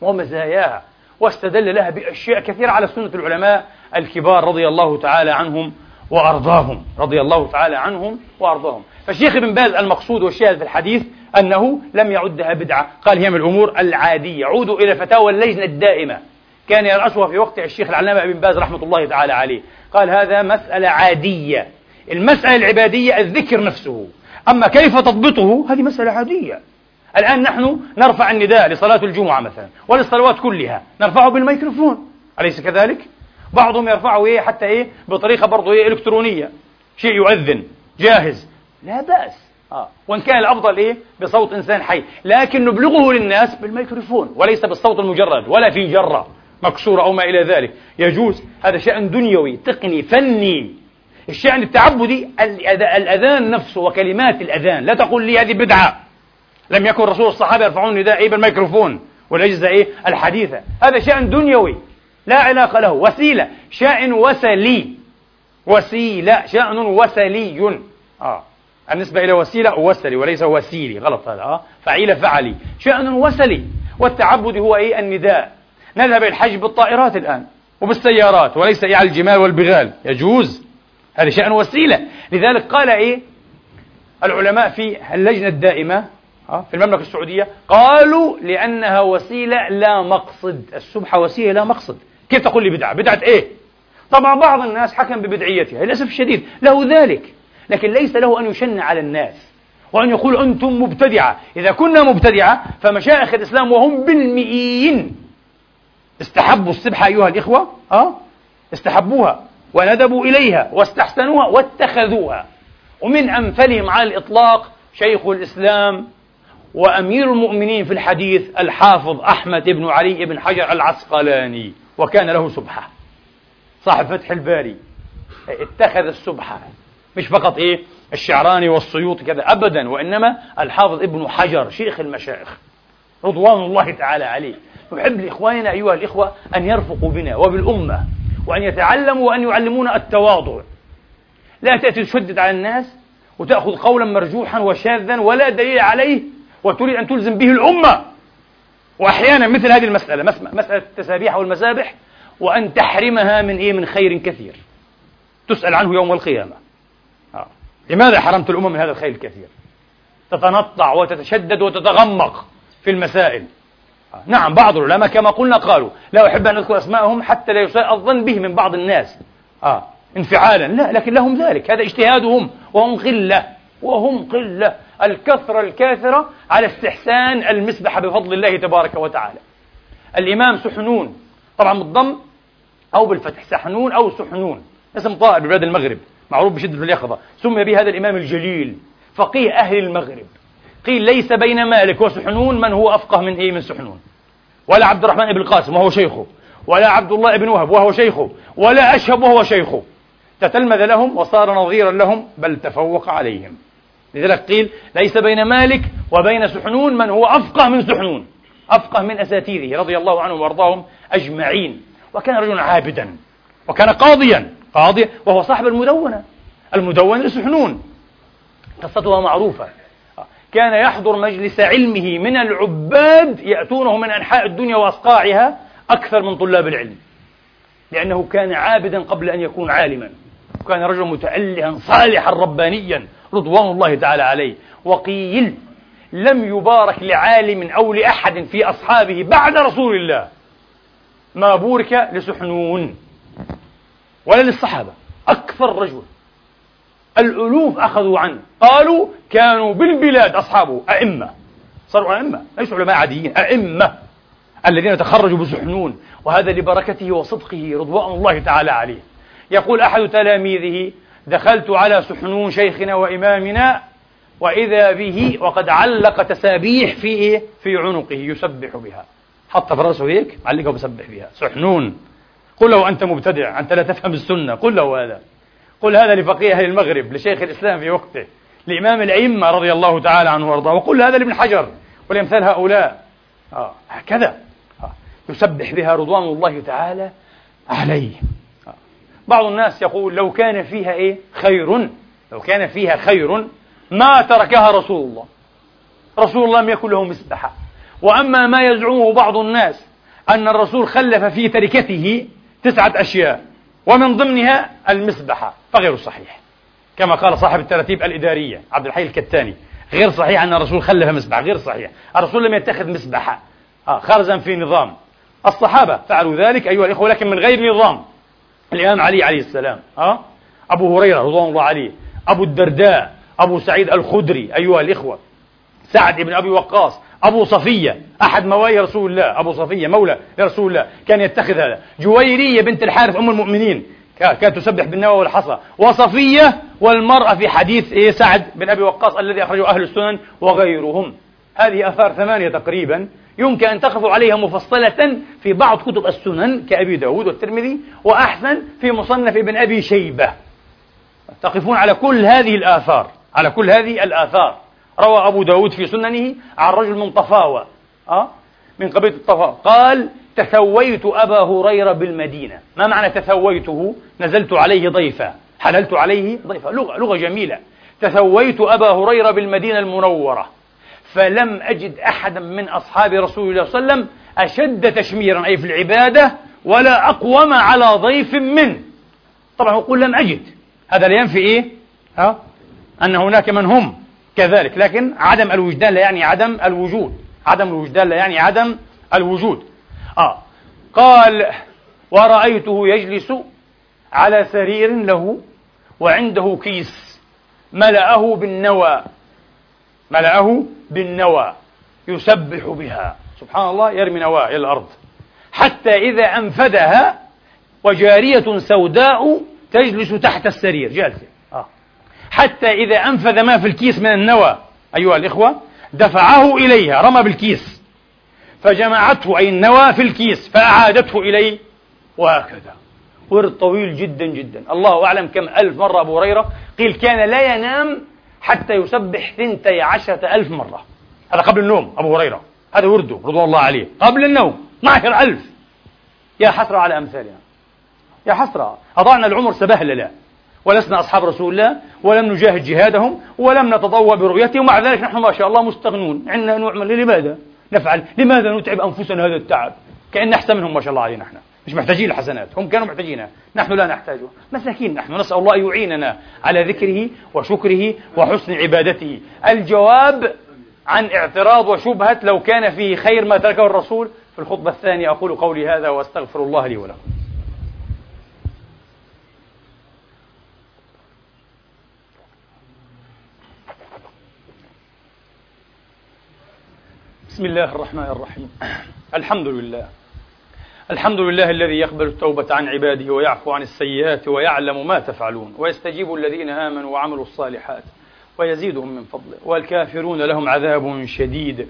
ومزاياها. واستدل لها بأشياء كثيرة على سنة العلماء الكبار رضي الله تعالى عنهم وأرضاهم. رضي الله تعالى عنهم وأرضاهم. فالشيخ ابن باز المقصود والشاهد في الحديث أنه لم يعدها بدعة. قال هي من الأمور العادية. عودوا إلى فتاوى اللجنة الدائمة. كان يرأسها في وقت الشيخ العلامة ابن باز رحمة الله تعالى عليه. قال هذا مسألة عادية. المسألة العبادية الذكر نفسه. أما كيف تضبطه؟ هذه مسألة عادية. الآن نحن نرفع النداء لصلاة الجمعة مثلا وللصلوات كلها. نرفعه بالميكروفون. أليس كذلك؟ بعضهم يرفعه إيه؟ حتى إيه؟ بطريقة برضه إيه؟ إلكترونية. شيء يؤذن. جاهز. لا بأس. آه. وإن كان الأفضل إيه؟ بصوت إنسان حي. لكن نبلغه للناس بالميكروفون وليس بالصوت المجرد ولا في جرة مكسورة أو ما إلى ذلك. يجوز هذا شأن دنيوي تقني فني. الشأن التعبدي الأذان نفسه وكلمات الأذان. لا تقول لي هذه بدعة. لم يكن رسول الصحابة يرفعون نداء إيه بالميكروفون والأجهزة إيه الحديثة. هذا شأن دنيوي. لا علاقة له. وسيلة. شأن وسلي. وسيلة. شأن وسلي. آه. النسبة إلى وسيلة وسلي وليس وسيلي. غلط هذا آه. فعيل فعلي. شأن وسلي. والتعبد هو إيه؟ النداء. نذهب إلى الحج بالطائرات الآن وبالسيارات وليس إيه؟ على الجمال والبغال. يجوز. هذا شأن وسيلة. لذلك قال إيه؟ العلماء في اللجنة الدائمة في المملكة السعودية قالوا لأنها وسيلة لا مقصد. السبحة وسيلة لا مقصد. كيف تقول لي بدعة؟ بدعة إيه؟ طبعا بعض الناس حكم ببدعيتها للأسف الشديد. له ذلك. لكن ليس له أن يشن على الناس وأن يقول أنتم مبتدعة. إذا كنا مبتدعة فمشايخ الإسلام وهم بالمئيين. استحبوا السبحة أيها الإخوة أه؟ استحبوها وندبوا إليها واستحسنوها واتخذوها. ومن أمثلهم على الإطلاق شيخ الإسلام وأمير المؤمنين في الحديث الحافظ أحمد بن علي بن حجر العسقلاني وكان له سبحة. صاحب فتح الباري اتخذ السبحة. مش فقط إيه؟ الشعراني والسيوط كذا أبدا وإنما الحافظ ابن حجر شيخ المشايخ رضوان الله تعالى عليه. نحب لإخواننا أيها الإخوة أن يرفقوا بنا وبالأمة وأن يتعلموا وأن يعلمونا التواضع. لا تأتي تشدد على الناس وتأخذ قولا مرجوحا وشاذا ولا دليل عليه وتريد أن تلزم به الأمة. وأحيانا مثل هذه المسألة مسألة التسابيح والمسابح وأن تحرمها من إيه؟ من خير كثير. تسأل عنه يوم القيامة. لماذا حرمت الأمة من هذا الخير الكثير؟ تتنطع وتتشدد وتتغمق في المسائل. نعم بعض العلماء كما قلنا قالوا لا أحب أن أذكر أسماءهم حتى لا يساء الظن به من بعض الناس. آه. انفعالا. لا لكن لهم ذلك. هذا اجتهادهم وهم قلة وهم قلة. الكثرة الكاثرة على استحسان المسبحة بفضل الله تبارك وتعالى. الإمام سحنون طبعا بالضم أو بالفتح سحنون أو سحنون اسم طائر ببلاد المغرب. معروف بشدة اليقظة سمي به هذا الإمام الجليل فقيه أهل المغرب. قيل ليس بين مالك وسحنون من هو أفقه من إيه من سحنون. ولا عبد الرحمن بن القاسم وهو شيخه ولا عبد الله بن وهب وهو شيخه ولا أشهب وهو شيخه. تتلمذ لهم وصار نظيرا لهم بل تفوق عليهم. لذلك قيل ليس بين مالك وبين سحنون من هو أفقه من سحنون. أفقه من أساتذه رضي الله عنهم وأرضاهم أجمعين. وكان رجلا عابدا وكان قاضيا. قاضي وهو صاحب المدونة. المدونة لسحنون قصتها معروفة. كان يحضر مجلس علمه من العباد يأتونه من أنحاء الدنيا وأصقاعها أكثر من طلاب العلم. لأنه كان عابدا قبل أن يكون عالما. وكان رجلا متألها صالحا ربانيا رضوان الله تعالى عليه. وقيل لم يبارك لعالم أو لأحد في أصحابه بعد رسول الله. ما بورك لسحنون. ولا للصحابة أكثر رجل. الألوف أخذوا عنه. قالوا كانوا بالبلاد أصحابه أئمة. صاروا أئمة ليسوا علماء عاديين أئمة. الذين تخرجوا بسحنون وهذا لبركته وصدقه رضوان الله تعالى عليه. يقول أحد تلاميذه دخلت على سحنون شيخنا وإمامنا وإذا به وقد علق تسابيح في إيه؟ في عنقه يسبح بها. حط في رأسه هيك علقه وبسبح بها. سحنون. قل له أنت مبتدع أنت لا تفهم السنة قل له هذا. قل هذا لفقيه أهل المغرب لشيخ الإسلام في وقته لإمام الأئمة رضي الله تعالى عنه وارضاه وقل هذا لابن حجر ولأمثال هؤلاء. آه هكذا. آه. يسبح بها رضوان الله تعالى عليه. بعض الناس يقول لو كان فيها إيه؟ خير. لو كان فيها خير ما تركها رسول الله. رسول الله لم يكن له مسبحة وأما ما يزعمه بعض الناس أن الرسول خلف في تركته تسعة أشياء. ومن ضمنها المسبحة فغير صحيح. كما قال صاحب التراتيب الإدارية عبد الحي الكتاني غير صحيح أن الرسول خلف مسبحة غير صحيح. الرسول لم يتخذ مسبحة. آه خرزا في نظام. الصحابة فعلوا ذلك أيها الإخوة لكن من غير نظام. الإمام علي عليه السلام آه أبو هريرة رضوان الله عليه أبو الدرداء أبو سعيد الخدري أيها الإخوة سعد بن أبي وقاص أبو صفية أحد موالي رسول الله أبو صفية مولى لرسول الله كان يتخذ هذا. جويرية بنت الحارث أم المؤمنين كانت تسبح بالنوى والحصى. وصفية والمرأة في حديث إيه سعد بن أبي وقاص الذي أخرجه أهل السنن وغيرهم. هذه آثار ثمانية تقريبا يمكن أن تقفوا عليها مفصلة في بعض كتب السنن كأبي داود والترمذي وأحسن في مصنف ابن أبي شيبة. تقفون على كل هذه الآثار على كل هذه الآثار. روى أبو داود في سننه عن رجل من طفاوة أه؟ من قبيلة الطفاوة. قال تثويت أبا هريرة بالمدينة. ما معنى تثويته نزلت عليه ضيفا. حللت عليه ضيفا. لغة, لغة جميلة. تثويت أبا هريرة بالمدينة المنورة. فلم أجد أحدا من أصحاب رسول الله صلى الله عليه وسلم أشد تشميرا أي في العبادة ولا أقوم على ضيف منه طبعا يقول لم أجد. هذا لا ينفي إيه؟ ها؟ أن هناك من هم. كذلك. لكن عدم الوجدان لا يعني عدم الوجود. عدم الوجدان لا يعني عدم الوجود. آه. قال ورأيته يجلس على سرير له وعنده كيس. ملأه بالنوى. ملأه بالنوى. يسبح بها. سبحان الله يرمي نواة إلى الأرض. حتى إذا أنفذها وجارية سوداء تجلس تحت السرير. جالسة. حتى إذا أنفذ ما في الكيس من النوى أيها الإخوة دفعه إليها رمى بالكيس. فجمعته أي النوى في الكيس فأعادته إليه وهكذا. ورد طويل جدا جدا. الله أعلم كم ألف مرة أبو هريرة قيل كان لا ينام حتى يسبح ثنتي عشرة ألف مرة. هذا قبل النوم أبو هريرة. هذا ورده رضوان الله عليه. قبل النوم 12 ألف. يا حسرة على أمثالنا. يا حسرة أضعنا العمر سبهللة. ولسنا أصحاب رسول الله ولم نجاهد جهادهم ولم نتضوى برؤيتهم ومع ذلك نحن ما شاء الله مستغنون. عندنا نعمل لماذا؟ نفعل. لماذا نتعب أنفسنا هذا التعب؟ كأن أحسن منهم ما شاء الله عليه نحن مش محتاجين الحسنات هم كانوا محتاجينها. نحن لا نحتاجها. مساكين نحن. نسأل الله يعيننا على ذكره وشكره وحسن عبادته. الجواب عن اعتراض وشبهة لو كان فيه خير ما تركه الرسول في الخطبة الثانية. أقول قولي هذا وأستغفر الله لي ولكم. بسم الله الرحمن الرحيم. الحمد لله. الحمد لله الذي يقبل التوبة عن عباده ويعفو عن السيئات ويعلم ما تفعلون ويستجيب الذين آمنوا وعملوا الصالحات ويزيدهم من فضله. والكافرون لهم عذاب شديد.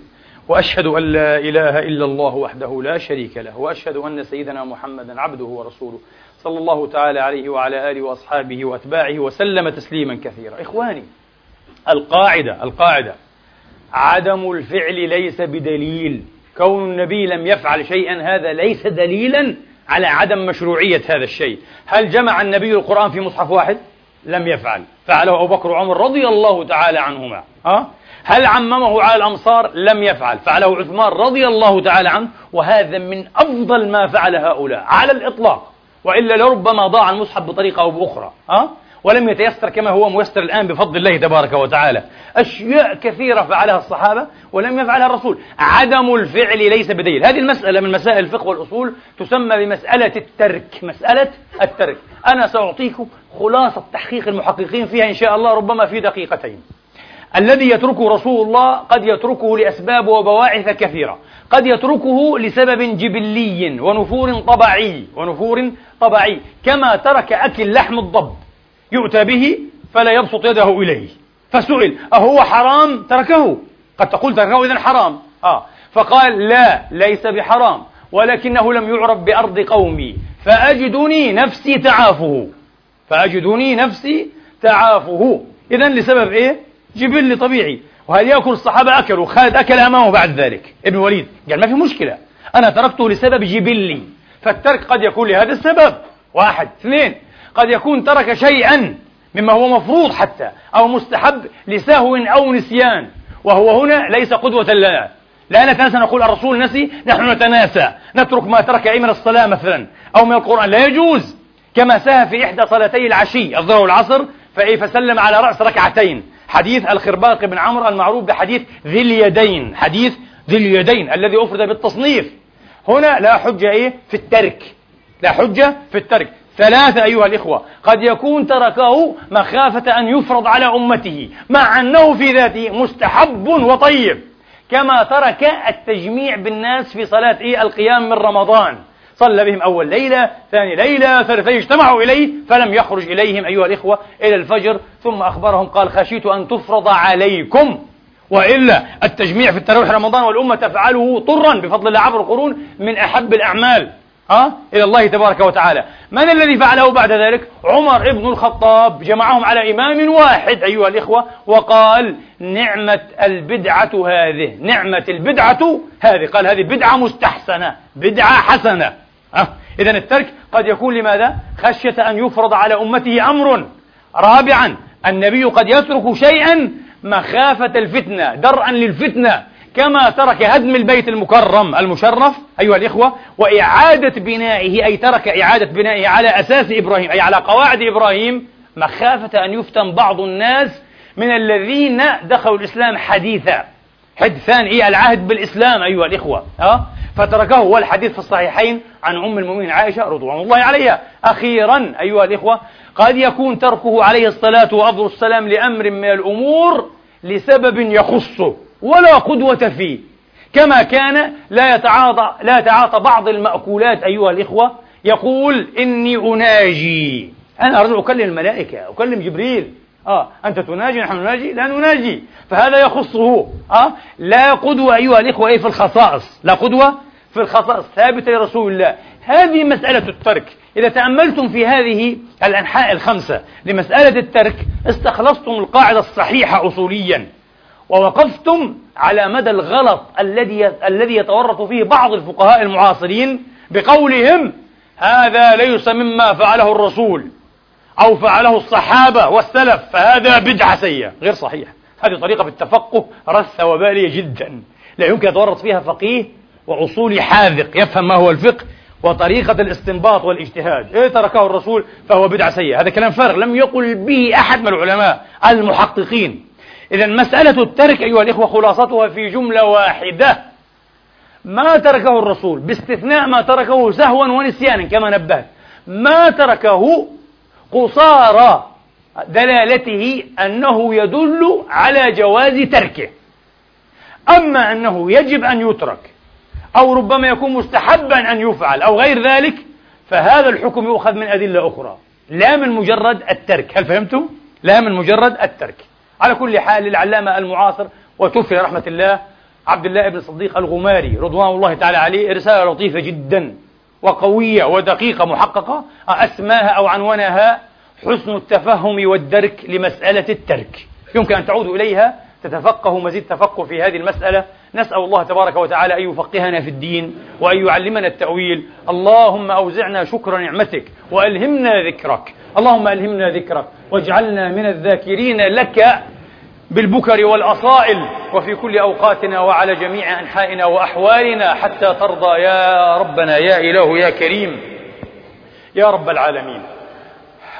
وأشهد أن لا إله إلا الله وحده لا شريك له. وأشهد أن سيدنا محمدا عبده ورسوله صلى الله تعالى عليه وعلى آله وأصحابه وأتباعه وسلم تسليما كثيرا. إخواني القاعدة القاعدة عدم الفعل ليس بدليل كون النبي لم يفعل شيئا هذا ليس دليلا على عدم مشروعية هذا الشيء هل جمع النبي القرآن في مصحف واحد؟ لم يفعل فعله أبو بكر وعمر رضي الله تعالى عنهما أه؟ هل عممه على الأمصار؟ لم يفعل فعله عثمان رضي الله تعالى عنه وهذا من أفضل ما فعل هؤلاء على الإطلاق وإلا لربما ضاع المصحف بطريقة أو بأخرى أه؟ ولم يتيسر كما هو ميسر الآن بفضل الله تبارك وتعالى. أشياء كثيرة فعلها الصحابة ولم يفعلها الرسول. عدم الفعل ليس بدليل. هذه المسألة من مسائل الفقه والأصول تسمى بمسألة الترك. مسألة الترك. أنا سأعطيكم خلاصة تحقيق المحققين فيها إن شاء الله ربما في دقيقتين. الذي يتركه رسول الله قد يتركه لأسباب وبواعث كثيرة. قد يتركه لسبب جبلي ونفور طبعي. ونفور طبعي. كما ترك أكل لحم الضب. يؤتى به فلا يبسط يده إليه. فسئل أهو حرام؟ تركه. قد تقول تركه إذا حرام. آه. فقال لا ليس بحرام ولكنه لم يعرف بأرض قومي. فأجدني نفسي تعافه. فأجدني نفسي تعافه. إذا لسبب إيه؟ جبل طبيعي. وهل يأكل الصحابة أكلوا خالد أكل أمامه بعد ذلك؟ ابن وليد. قال ما في مشكلة. أنا تركته لسبب جبلي فالترك قد يكون لهذا السبب. واحد. اثنين. قد يكون ترك شيئا مما هو مفروض حتى أو مستحب لسهو أو نسيان. وهو هنا ليس قدوة لنا لا نتناسى نقول الرسول نسي نحن نتناسى. نترك ما ترك أي من الصلاة مثلا أو من القرآن. لا يجوز. كما سهى في إحدى صلاتي العشي الظهر والعصر فسلم على رأس ركعتين. حديث الخرباق بن عمرو المعروف بحديث ذي اليدين. حديث ذي اليدين الذي أفرد بالتصنيف. هنا لا حجة إيه؟ في الترك. لا حجة في الترك. ثلاثة أيها الإخوة قد يكون تركه مخافة أن يفرض على أمته مع أنه في ذاته مستحب وطيب كما ترك التجميع بالناس في صلاة إيه؟ القيام من رمضان. صلى بهم أول ليلة ثاني ليلة ثالث اجتمعوا إليه فلم يخرج إليهم أيها الإخوة إلى الفجر ثم أخبرهم قال خشيت أن تفرض عليكم. وإلا التجميع في التراويح رمضان والأمة تفعله طرا بفضل الله عبر القرون من أحب الأعمال. ها؟ إلى الله تبارك وتعالى. من الذي فعله بعد ذلك؟ عمر ابن الخطاب. جمعهم على إمام واحد أيها الإخوة وقال نعمة البدعة هذه. نعمة البدعة هذه. قال هذه بدعة مستحسنة بدعة حسنة. ها؟ إذا الترك قد يكون لماذا؟ خشية أن يفرض على أمته أمر. رابعا النبي قد يترك شيئا مخافة الفتنة درءا للفتنة. كما ترك هدم البيت المكرم المشرف أيها الإخوة وإعادة بنائه أي ترك إعادة بنائه على أساس إبراهيم أي على قواعد إبراهيم مخافة أن يفتن بعض الناس من الذين دخلوا الإسلام حديثا. حدثان إيه العهد بالإسلام أيها الإخوة أه؟ فتركه والحديث في الصحيحين عن أم المؤمنين عائشة رضوان الله عليها. أخيرا أيها الإخوة قد يكون تركه عليه الصلاة وأفضل السلام لأمر من الأمور لسبب يخصه. ولا قدوة فيه. كما كان لا يتعاطى لا يتعاطى بعض المأكولات أيها الإخوة يقول إني أناجي. أنا أرجع أكلم الملائكة أكلم جبريل. آه أنت تناجي نحن نناجي؟ لا نناجي. فهذا يخصه. آه لا قدوة أيها الإخوة أي في الخصائص. لا قدوة في الخصائص ثابتة لرسول الله. هذه مسألة الترك. إذا تأملتم في هذه الأنحاء الخمسة لمسألة الترك استخلصتم القاعدة الصحيحة أصوليا. ووقفتم على مدى الغلط الذي الذي يتورط فيه بعض الفقهاء المعاصرين بقولهم هذا ليس مما فعله الرسول أو فعله الصحابة والسلف فهذا بدعة سيئة غير صحيح هذه طريقة في التفقه رثة وبالية جدا. لا يمكن يتورط فيها فقيه وأصولي حاذق يفهم ما هو الفقه وطريقة الاستنباط والاجتهاد. إيه تركه الرسول فهو بدعة سيئة. هذا كلام فارغ لم يقل به أحد من العلماء المحققين. إذا مسألة الترك أيها الإخوة خلاصتها في جملة واحدة. ما تركه الرسول باستثناء ما تركه سهوا ونسيانا كما نبهت. ما تركه قصارى دلالته أنه يدل على جواز تركه. أما أنه يجب أن يترك أو ربما يكون مستحبا أن يفعل أو غير ذلك فهذا الحكم يؤخذ من أدلة أخرى. لا من مجرد الترك. هل فهمتم؟ لا من مجرد الترك. على كل حال للعلامة المعاصر وتوفي رحمة الله عبد الله بن صديق الغماري رضوان الله تعالى عليه رسالة لطيفة جدا وقوية ودقيقة محققة أسماها أو عنونها حسن التفهم والدرك لمسألة الترك. يمكن أن تعودوا إليها تتفقه مزيد تفقه في هذه المسألة. نسأل الله تبارك وتعالى أن يفقهنا في الدين وأن يعلمنا التأويل. اللهم أوزعنا شكر نعمتك وألهمنا ذكرك. اللهم ألهمنا ذكرك واجعلنا من الذاكرين لك بالبكر والأصائل وفي كل أوقاتنا وعلى جميع أنحائنا وأحوالنا حتى ترضى يا ربنا يا إله يا كريم يا رب العالمين.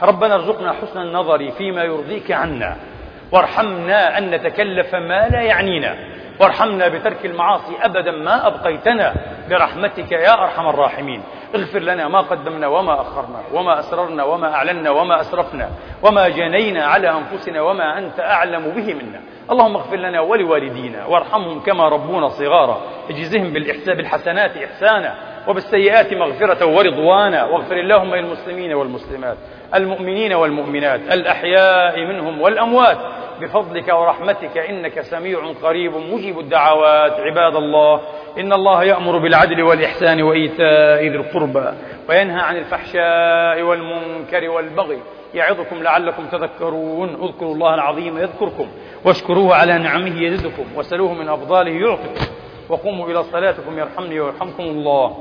ربنا ارزقنا حسن النظر فيما يرضيك عنا وارحمنا أن نتكلف ما لا يعنينا. وارحمنا بترك المعاصي أبدا ما أبقيتنا برحمتك يا أرحم الراحمين. اغفر لنا ما قدمنا وما أخرنا وما أسررنا وما أعلنا وما أسرفنا وما جنينا على أنفسنا وما أنت أعلم به منا. اللهم اغفر لنا ولوالدينا وارحمهم كما ربونا صغارا. اجزهم بالحسنات إحسانا. وبالسيئات مغفرة ورضوانا واغفر اللهم للمسلمين والمسلمات المؤمنين والمؤمنات الأحياء منهم والأموات بفضلك ورحمتك إنك سميع قريب مجيب الدعوات. عباد الله إن الله يأمر بالعدل والإحسان وإيتاء ذي القربى وينهى عن الفحشاء والمنكر والبغي. يعظكم لعلكم تذكرون. اذكروا الله العظيم يذكركم واشكروه على نعمه يزدكم وسلوه من أفضاله يعطكم وقوموا إلى صلاتكم يرحمني ويرحمكم الله.